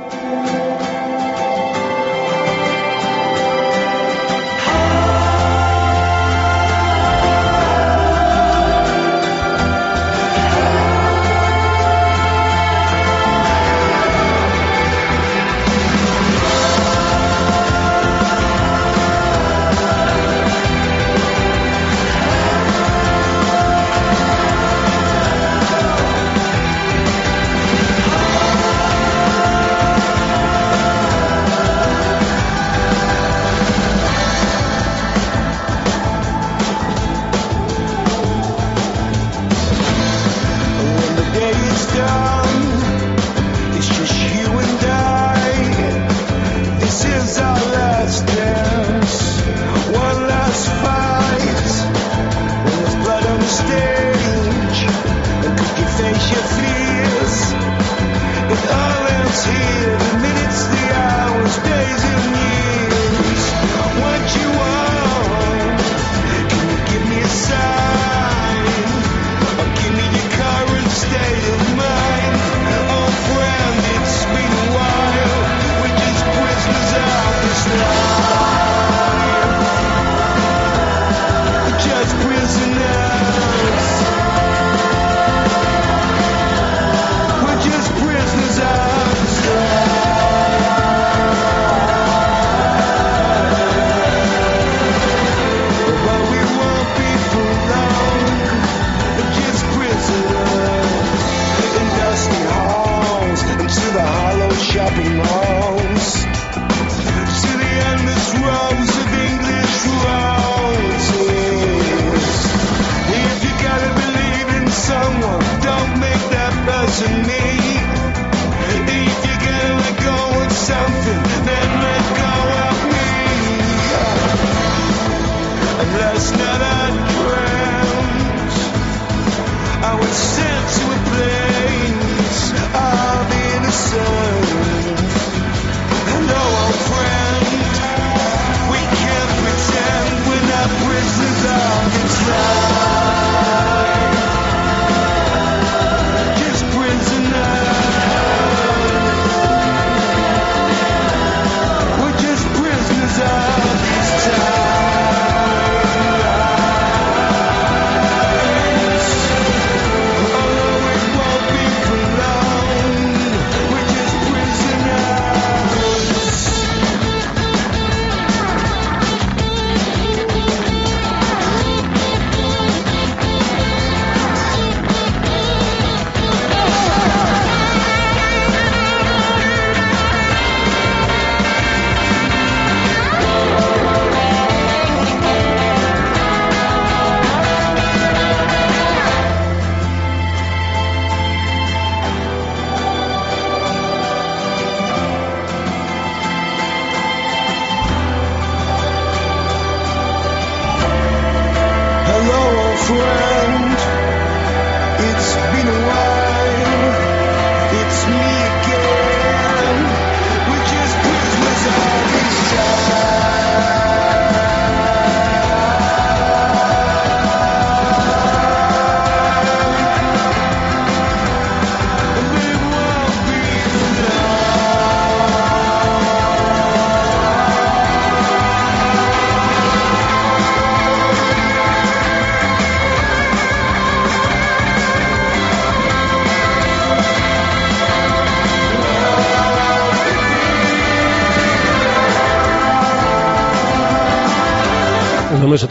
swear.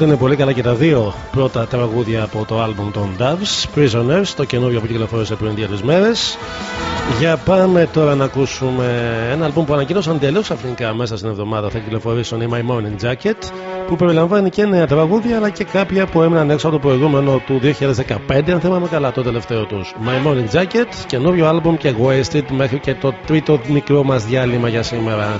Είναι πολύ καλά και τα δύο πρώτα τραγούδια από το άλμπουμ των Doves Prisoners, το καινούριο που κυκλοφόρησε πριν δύο μέρες. Για πάμε τώρα να ακούσουμε ένα άλμπουμ που ανακοίνωσαν τελείω αφρικά μέσα στην εβδομάδα. Θα κυκλοφορήσουν η My Morning Jacket, που περιλαμβάνει και νέα τραγούδια αλλά και κάποια που έμειναν έξω από το προηγούμενο του 2015, αν θυμάμαι καλά, το τελευταίο τους. My Morning Jacket, καινούριο άλμπουμ και Wasted μέχρι και το τρίτο μικρό μας διάλειμμα για σήμερα.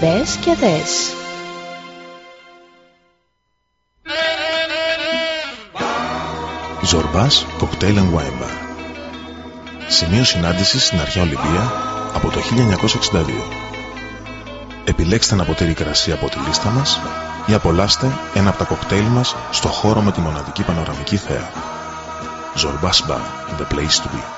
Μπες και δες. Ζορμπάς Cocktail and Wine Bar. Σημείο συνάντησης στην αρχαία Ολυμπία από το 1962. Επιλέξτε ένα ποτήρι κρασί από τη λίστα μας ή απολάστε ένα από τα κοκτέιλ μας στο χώρο με τη μοναδική πανοραμική θέα. Ζορμπάς Bar, the place to be.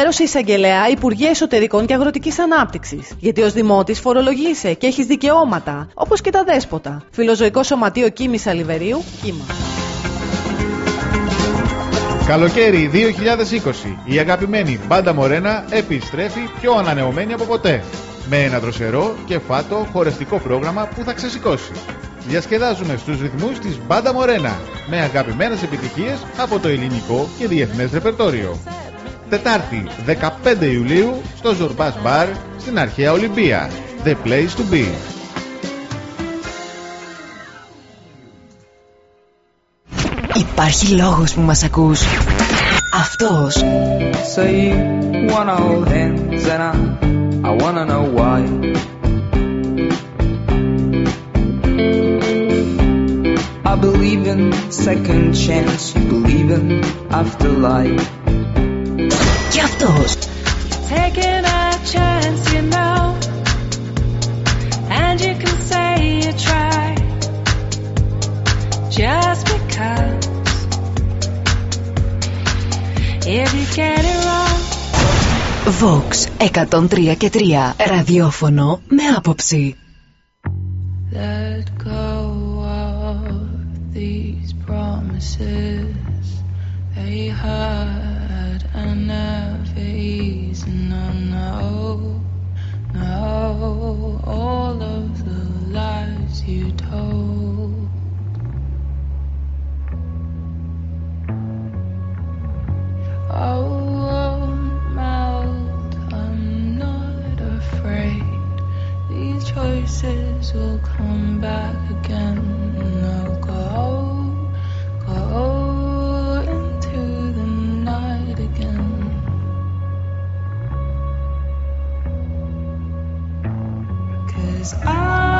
ενημέρωσε εισαγγελέα Υπουργεία Εσωτερικών και Αγροτικής Ανάπτυξης. Γιατί ως Δημότης φορολογείσαι και έχεις δικαιώματα, όπως και τα δέσποτα. Φιλοζωικό Σωματείο Κίμης Αλιβερίου, κύμα. Καλοκαίρι 2020. Η αγαπημένη Μπάντα Μορένα επιστρέφει πιο ανανεωμένη από ποτέ. Με ένα δροσερό και φάτο χορευτικό πρόγραμμα που θα ξεσηκώσει. Διασκεδάζουμε στους ρυθμούς της Μπάντα Μορένα με αγαπημένες επιτυχίες από το ελληνικό και διεθνές ρεπερτόριο. Τετάρτη 15 Ιουλίου στο Ζορμπάς Μπαρ στην Αρχαία Ολυμπία. The place to be. Υπάρχει λόγος που μας ακούς. Αυτός. Say you wanna hold hands and I, I wanna know why. I believe in second chance, you believe in afterlife. Και αυτός. Taking a chance, you know, and you can say you tried just because. If you get it wrong, Vox 103 και 3. Ραδιόφωνο με άποψη. let go of these promises. They hurt and never ease. No, no, no. All of the lies you told. Oh, Won't melt. I'm not afraid. These choices will come back again. And Cause I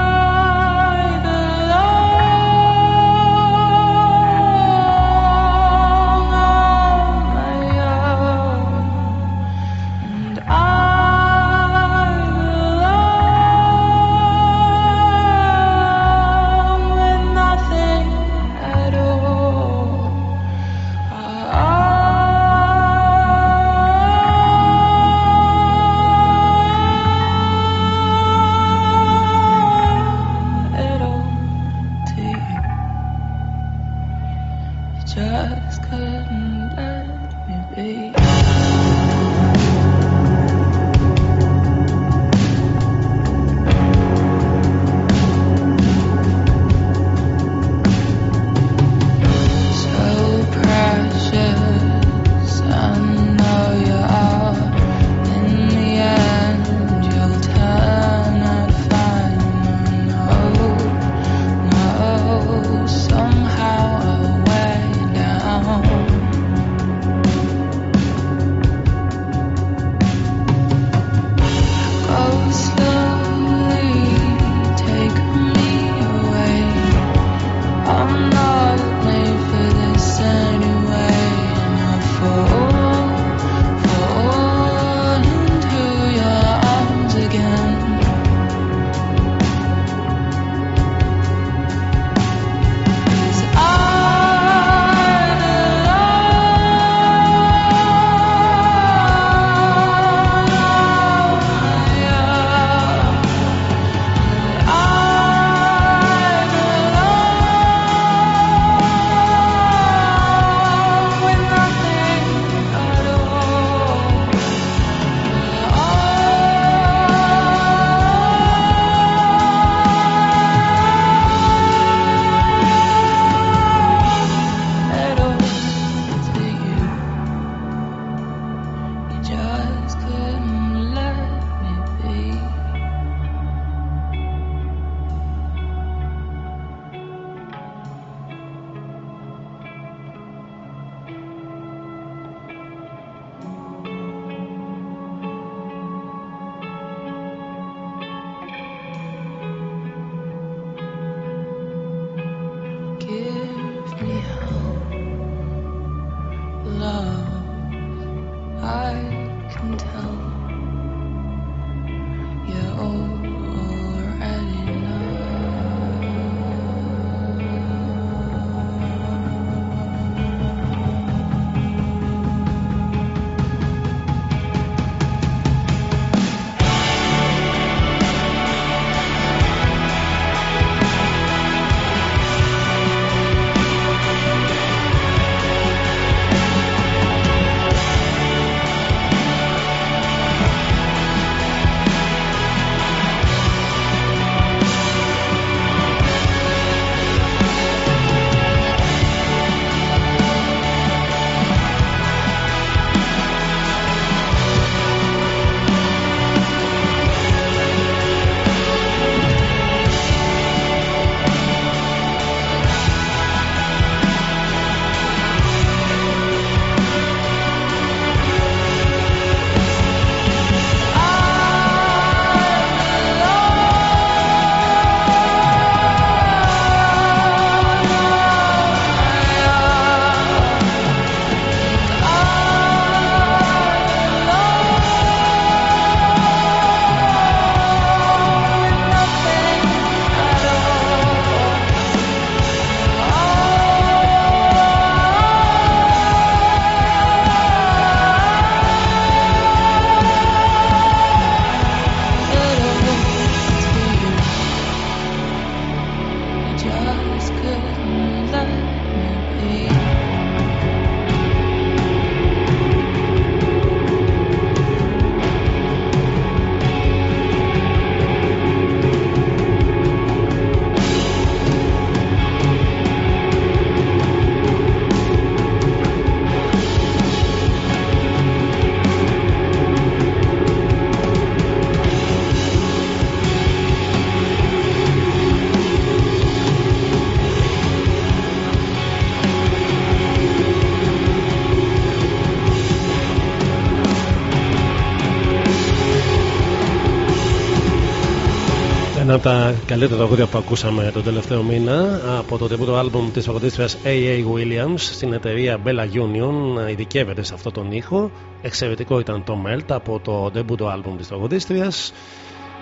καλύτερα τραγούδια που ακούσαμε τον τελευταίο μήνα από το debut άλμπουμ της φαγωτίστριας A.A. Williams στην εταιρεία Bella Union. Ειδικεύεται σε αυτό τον ήχο. Εξαιρετικό ήταν το Melt από το debut άλμπουμ της τραγουδίστριας.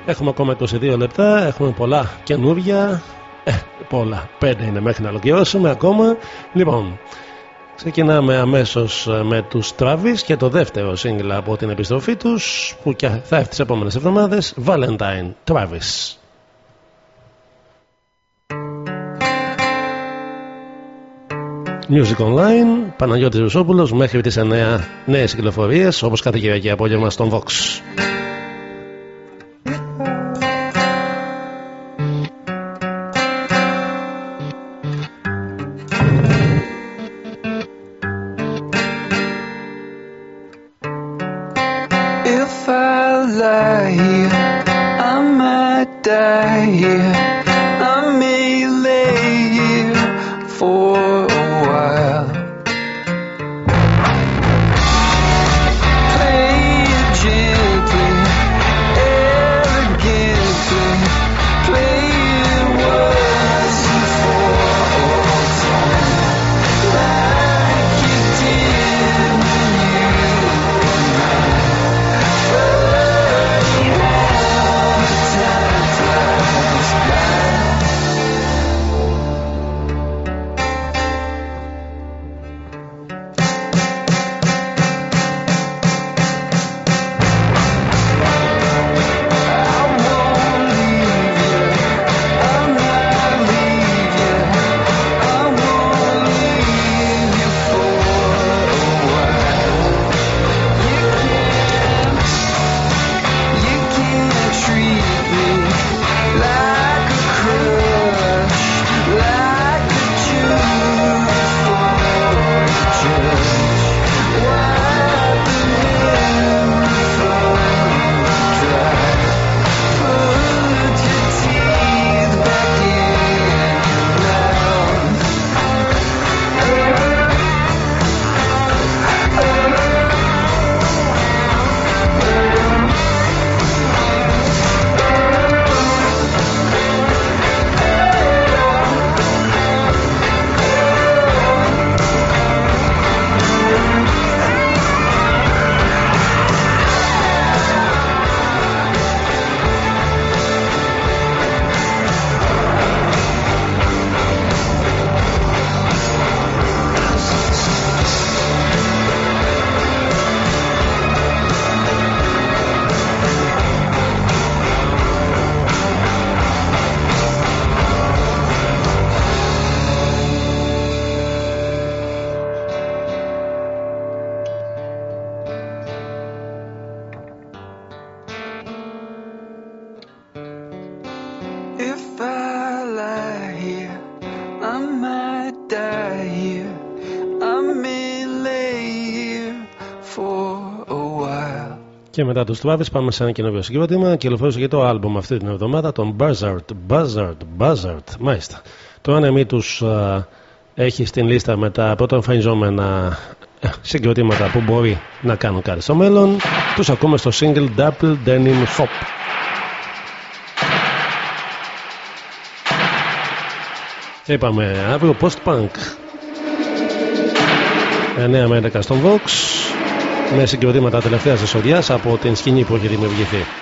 Έχουμε ακόμα 22 λεπτά. Έχουμε πολλά καινούργια. Ε, πολλά, πέντε είναι μέχρι να ολοκληρώσουμε ακόμα. Λοιπόν Ξεκινάμε αμέσως με τους Travis και το δεύτερο σύγκλα από την επιστροφή τους που και θα έρθει τις επόμενες εβδομάδες. Valentine Travis. Music Online, Παναγιώτης Ρουσόπουλος μέχρι τις 9 νέες κυκλοφορίες όπως κάθε Κυριακή απόγευμα στον Vox. Και μετά τους Travis πάμε σε ένα καινούριο συγκρότημα κυκλοφόρησε και το άλμπουμ αυτή την εβδομάδα τον Buzzard, Buzzard, Buzzard μάλιστα. Το άνεμι τους α, έχει στην λίστα με τα πρώτα εμφανιζόμενα ε, συγκροτήματα που μπορεί να κάνουν κάτι στο μέλλον. Τους ακούμε στο single Double Denim Hop και είπαμε αύριο post-punk 9 με 11 στον Vox με συγκροτήματα τελευταίας εσοδιά από την σκηνή που έχει δημιουργηθεί.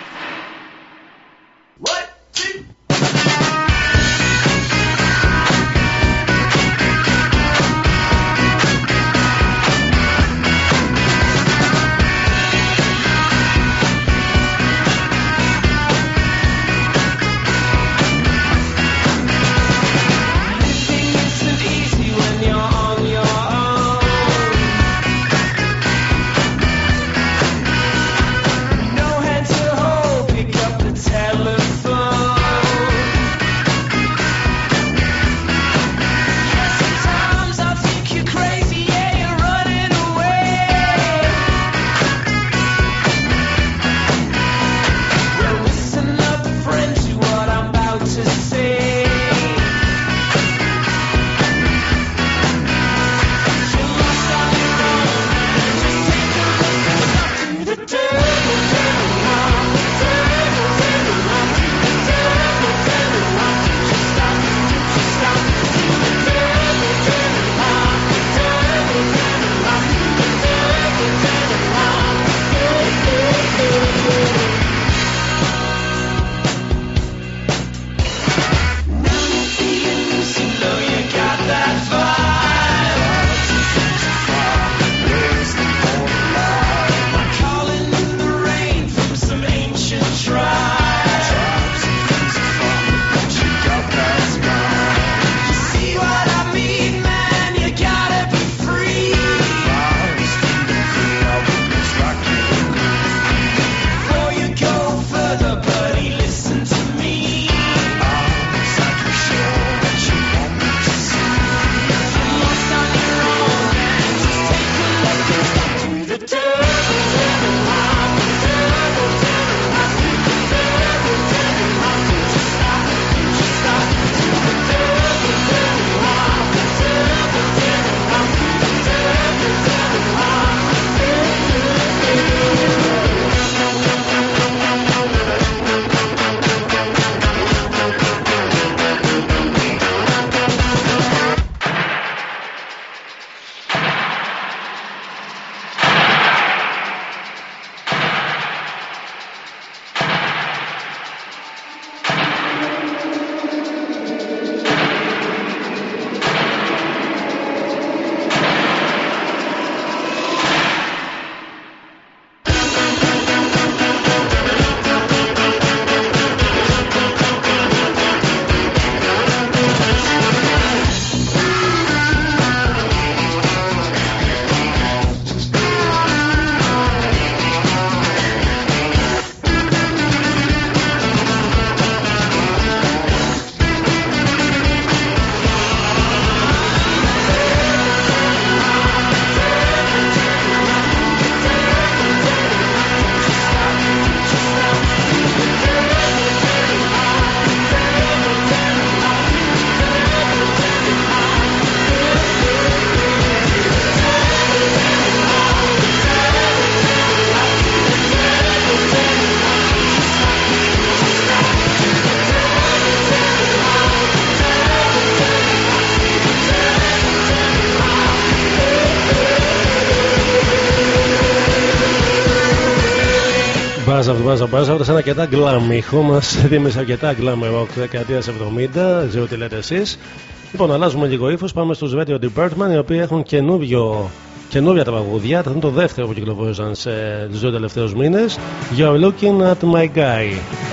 Βάζα Μπάζα, σε ένα αρκετά glam ήχο μας θύμισε αρκετά glam rock δεκαετίας 70. Ζω τι λέτε εσείς. Λοιπόν, αλλάζουμε λίγο ύφος. Πάμε στους Radio Department, οι οποίοι έχουν καινούριο, καινούρια τραγουδιά. Θα είναι το δεύτερο που κυκλοφόρησαν σε του δύο τελευταίους μήνες. You're looking at my guy.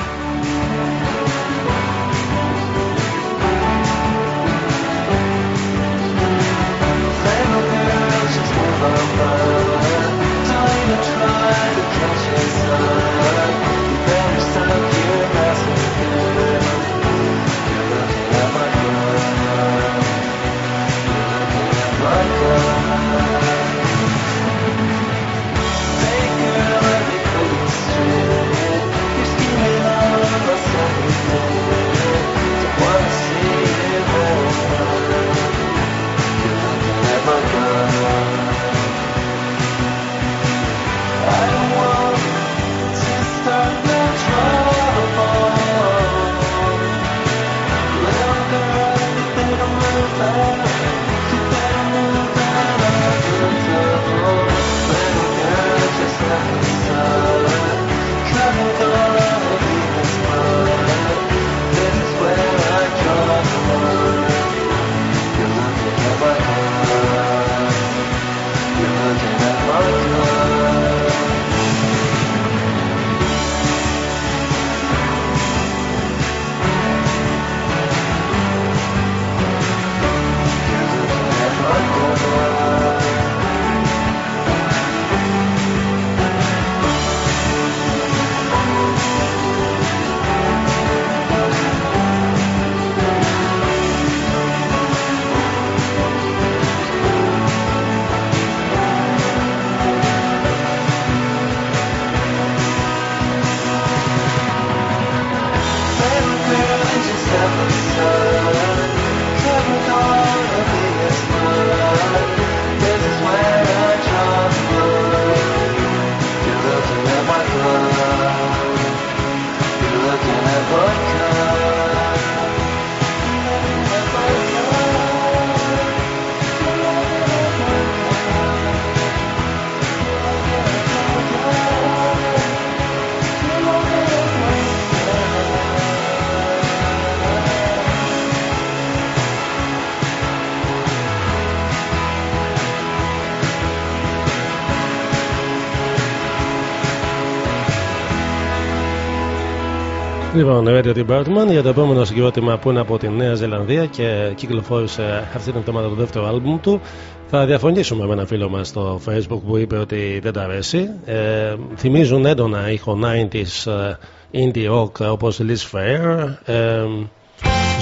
Λοιπόν, Radio Department για το επόμενο συγκρότημα που είναι από τη Νέα Ζηλανδία και κυκλοφόρησε αυτή την εβδομάδα το δεύτερο άλμπουμ του. Θα διαφωνήσουμε με ένα φίλο μας στο Facebook που είπε ότι δεν τα αρέσει. Ε, θυμίζουν έντονα ήχο 90s uh, indie rock όπως Liz Fair, ε,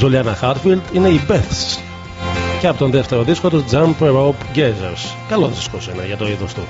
Juliana Hartfield. Είναι οι Beths. Και από τον δεύτερο δίσκο τους Jump Rope Gazers. Καλός δίσκος είναι για το είδος του.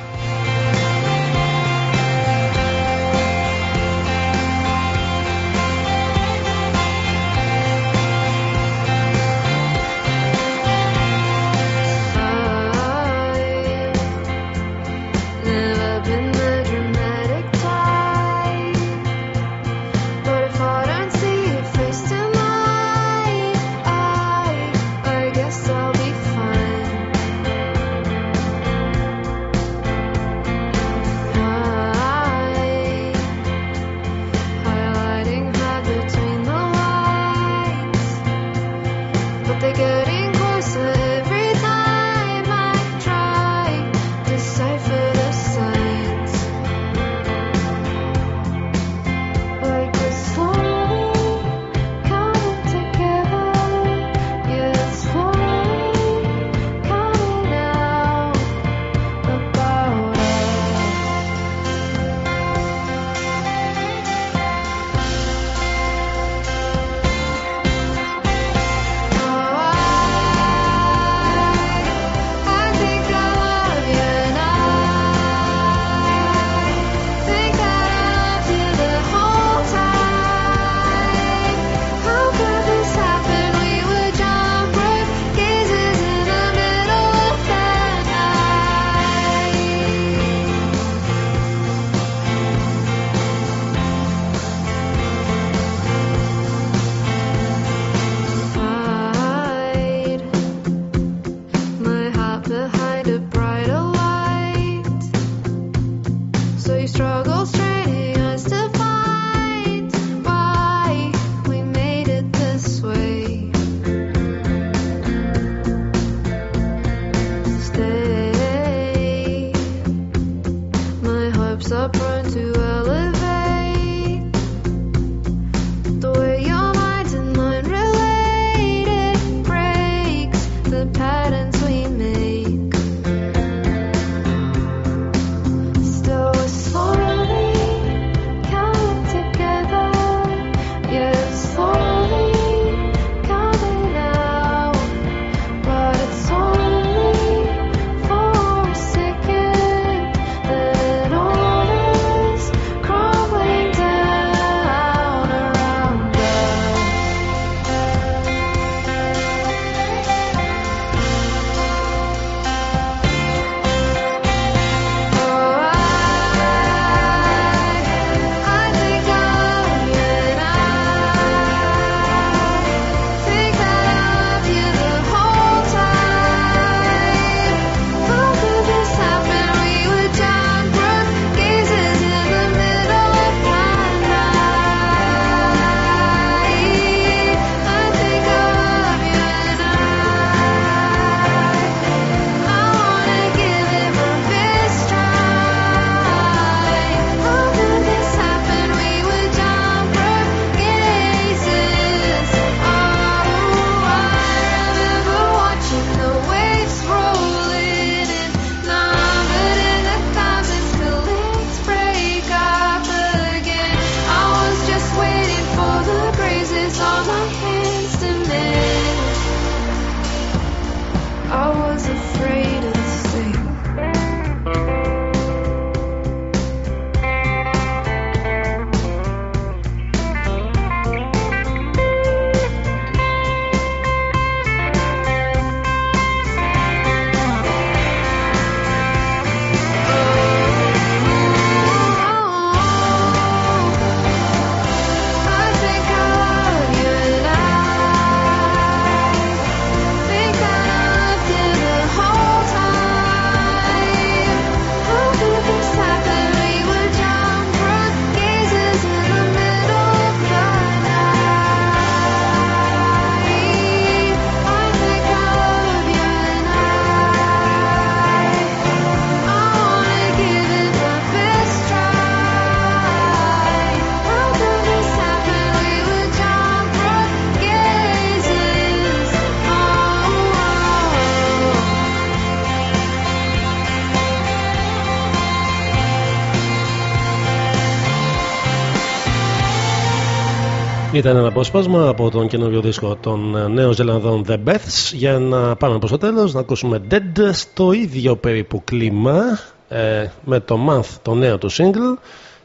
Ήταν ένα απόσπασμα από τον καινούριο δίσκο των ε, νέων Ζελανδών The Beths για να πάμε προς το τέλος να ακούσουμε Dead στο ίδιο περίπου κλίμα ε, με το Month το νέο του single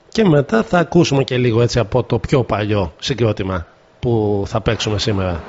και μετά θα ακούσουμε και λίγο έτσι από το πιο παλιό συγκρότημα που θα παίξουμε σήμερα.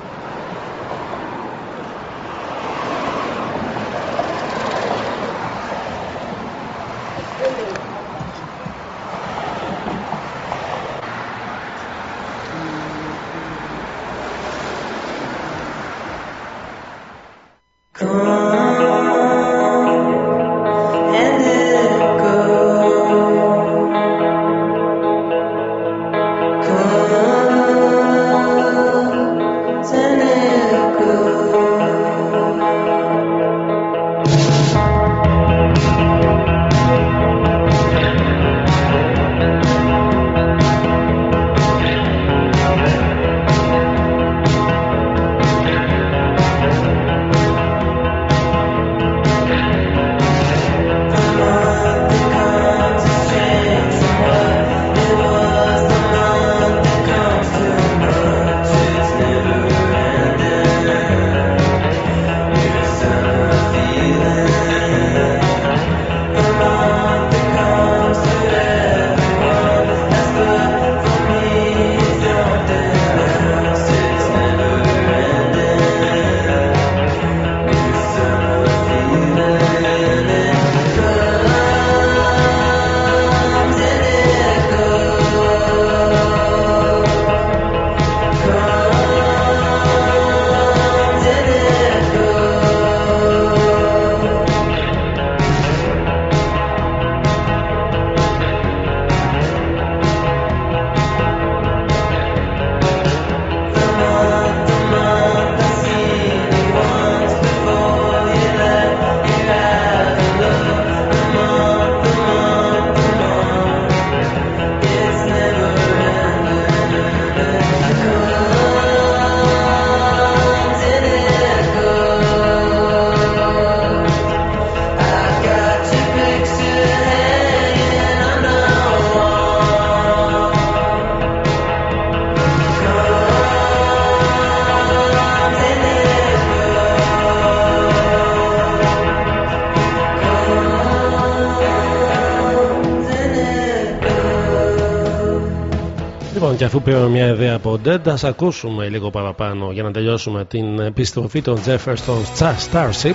Από Dead, ας ακούσουμε λίγο παραπάνω για να τελειώσουμε την επιστροφή των Jefferson Starship.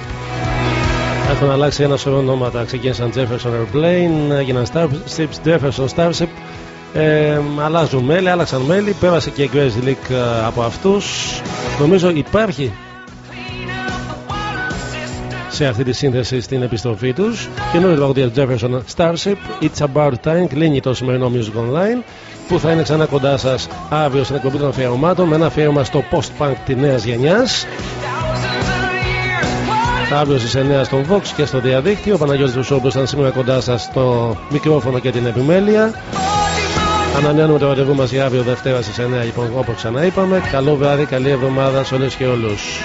Έχουν αλλάξει ένα σωρό ονόματα. Ξεκίνησαν Jefferson Airplane, έγιναν Starship, Jefferson Starship. Ε, αλλάζουν μέλη, άλλαξαν μέλη. Πέρασε και η Grace League ε, από αυτούς. Νομίζω υπάρχει σε αυτή τη σύνθεση στην επιστροφή τους. Καινούριο τραγουδία Jefferson Starship, It's About Time, κλείνει το σημερινό Music Online που θα είναι ξανά κοντά σας αύριο στην εκπομπή των αφιερωμάτων με ένα αφιέρωμα στο post-punk της νέας γενιάς. Αύριο στις 9 στον Vox και στο διαδίκτυο. Ο Παναγιώτης Βουσόμπο ήταν σήμερα κοντά σας στο μικρόφωνο και την επιμέλεια. Ανανεώνουμε το ραντεβού μας για αύριο Δευτέρα στις 9 λοιπόν όπως ξαναείπαμε. Καλό βράδυ, καλή εβδομάδα σε όλες και όλους.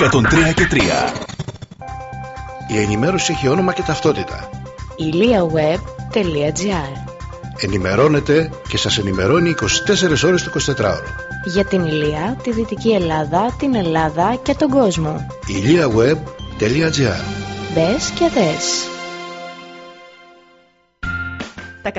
103 και 3 Η ενημέρωση έχει όνομα και ταυτότητα. iliaweb.gr Ενημερώνετε και σας ενημερώνει 24 ώρες το 24ωρο. Για την Ηλία, τη Δυτική Ελλάδα, την Ελλάδα και τον κόσμο. iliaweb.gr Μπες και δες.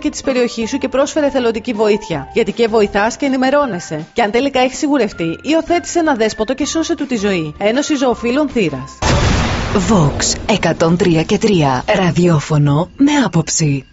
και της περιοχής σου και πρόσφερε θελοντική βοήθεια. Γιατί και βοηθάς και ενημερώνεσαι. Και αν τελικά έχεις σιγουρευτεί, υιοθέτησε ένα δέσποτο και σώσε του τη ζωή. Ένωση Ζωοφίλων Θήρα. Vox 103 και 3. Ραδιόφωνο με άποψη.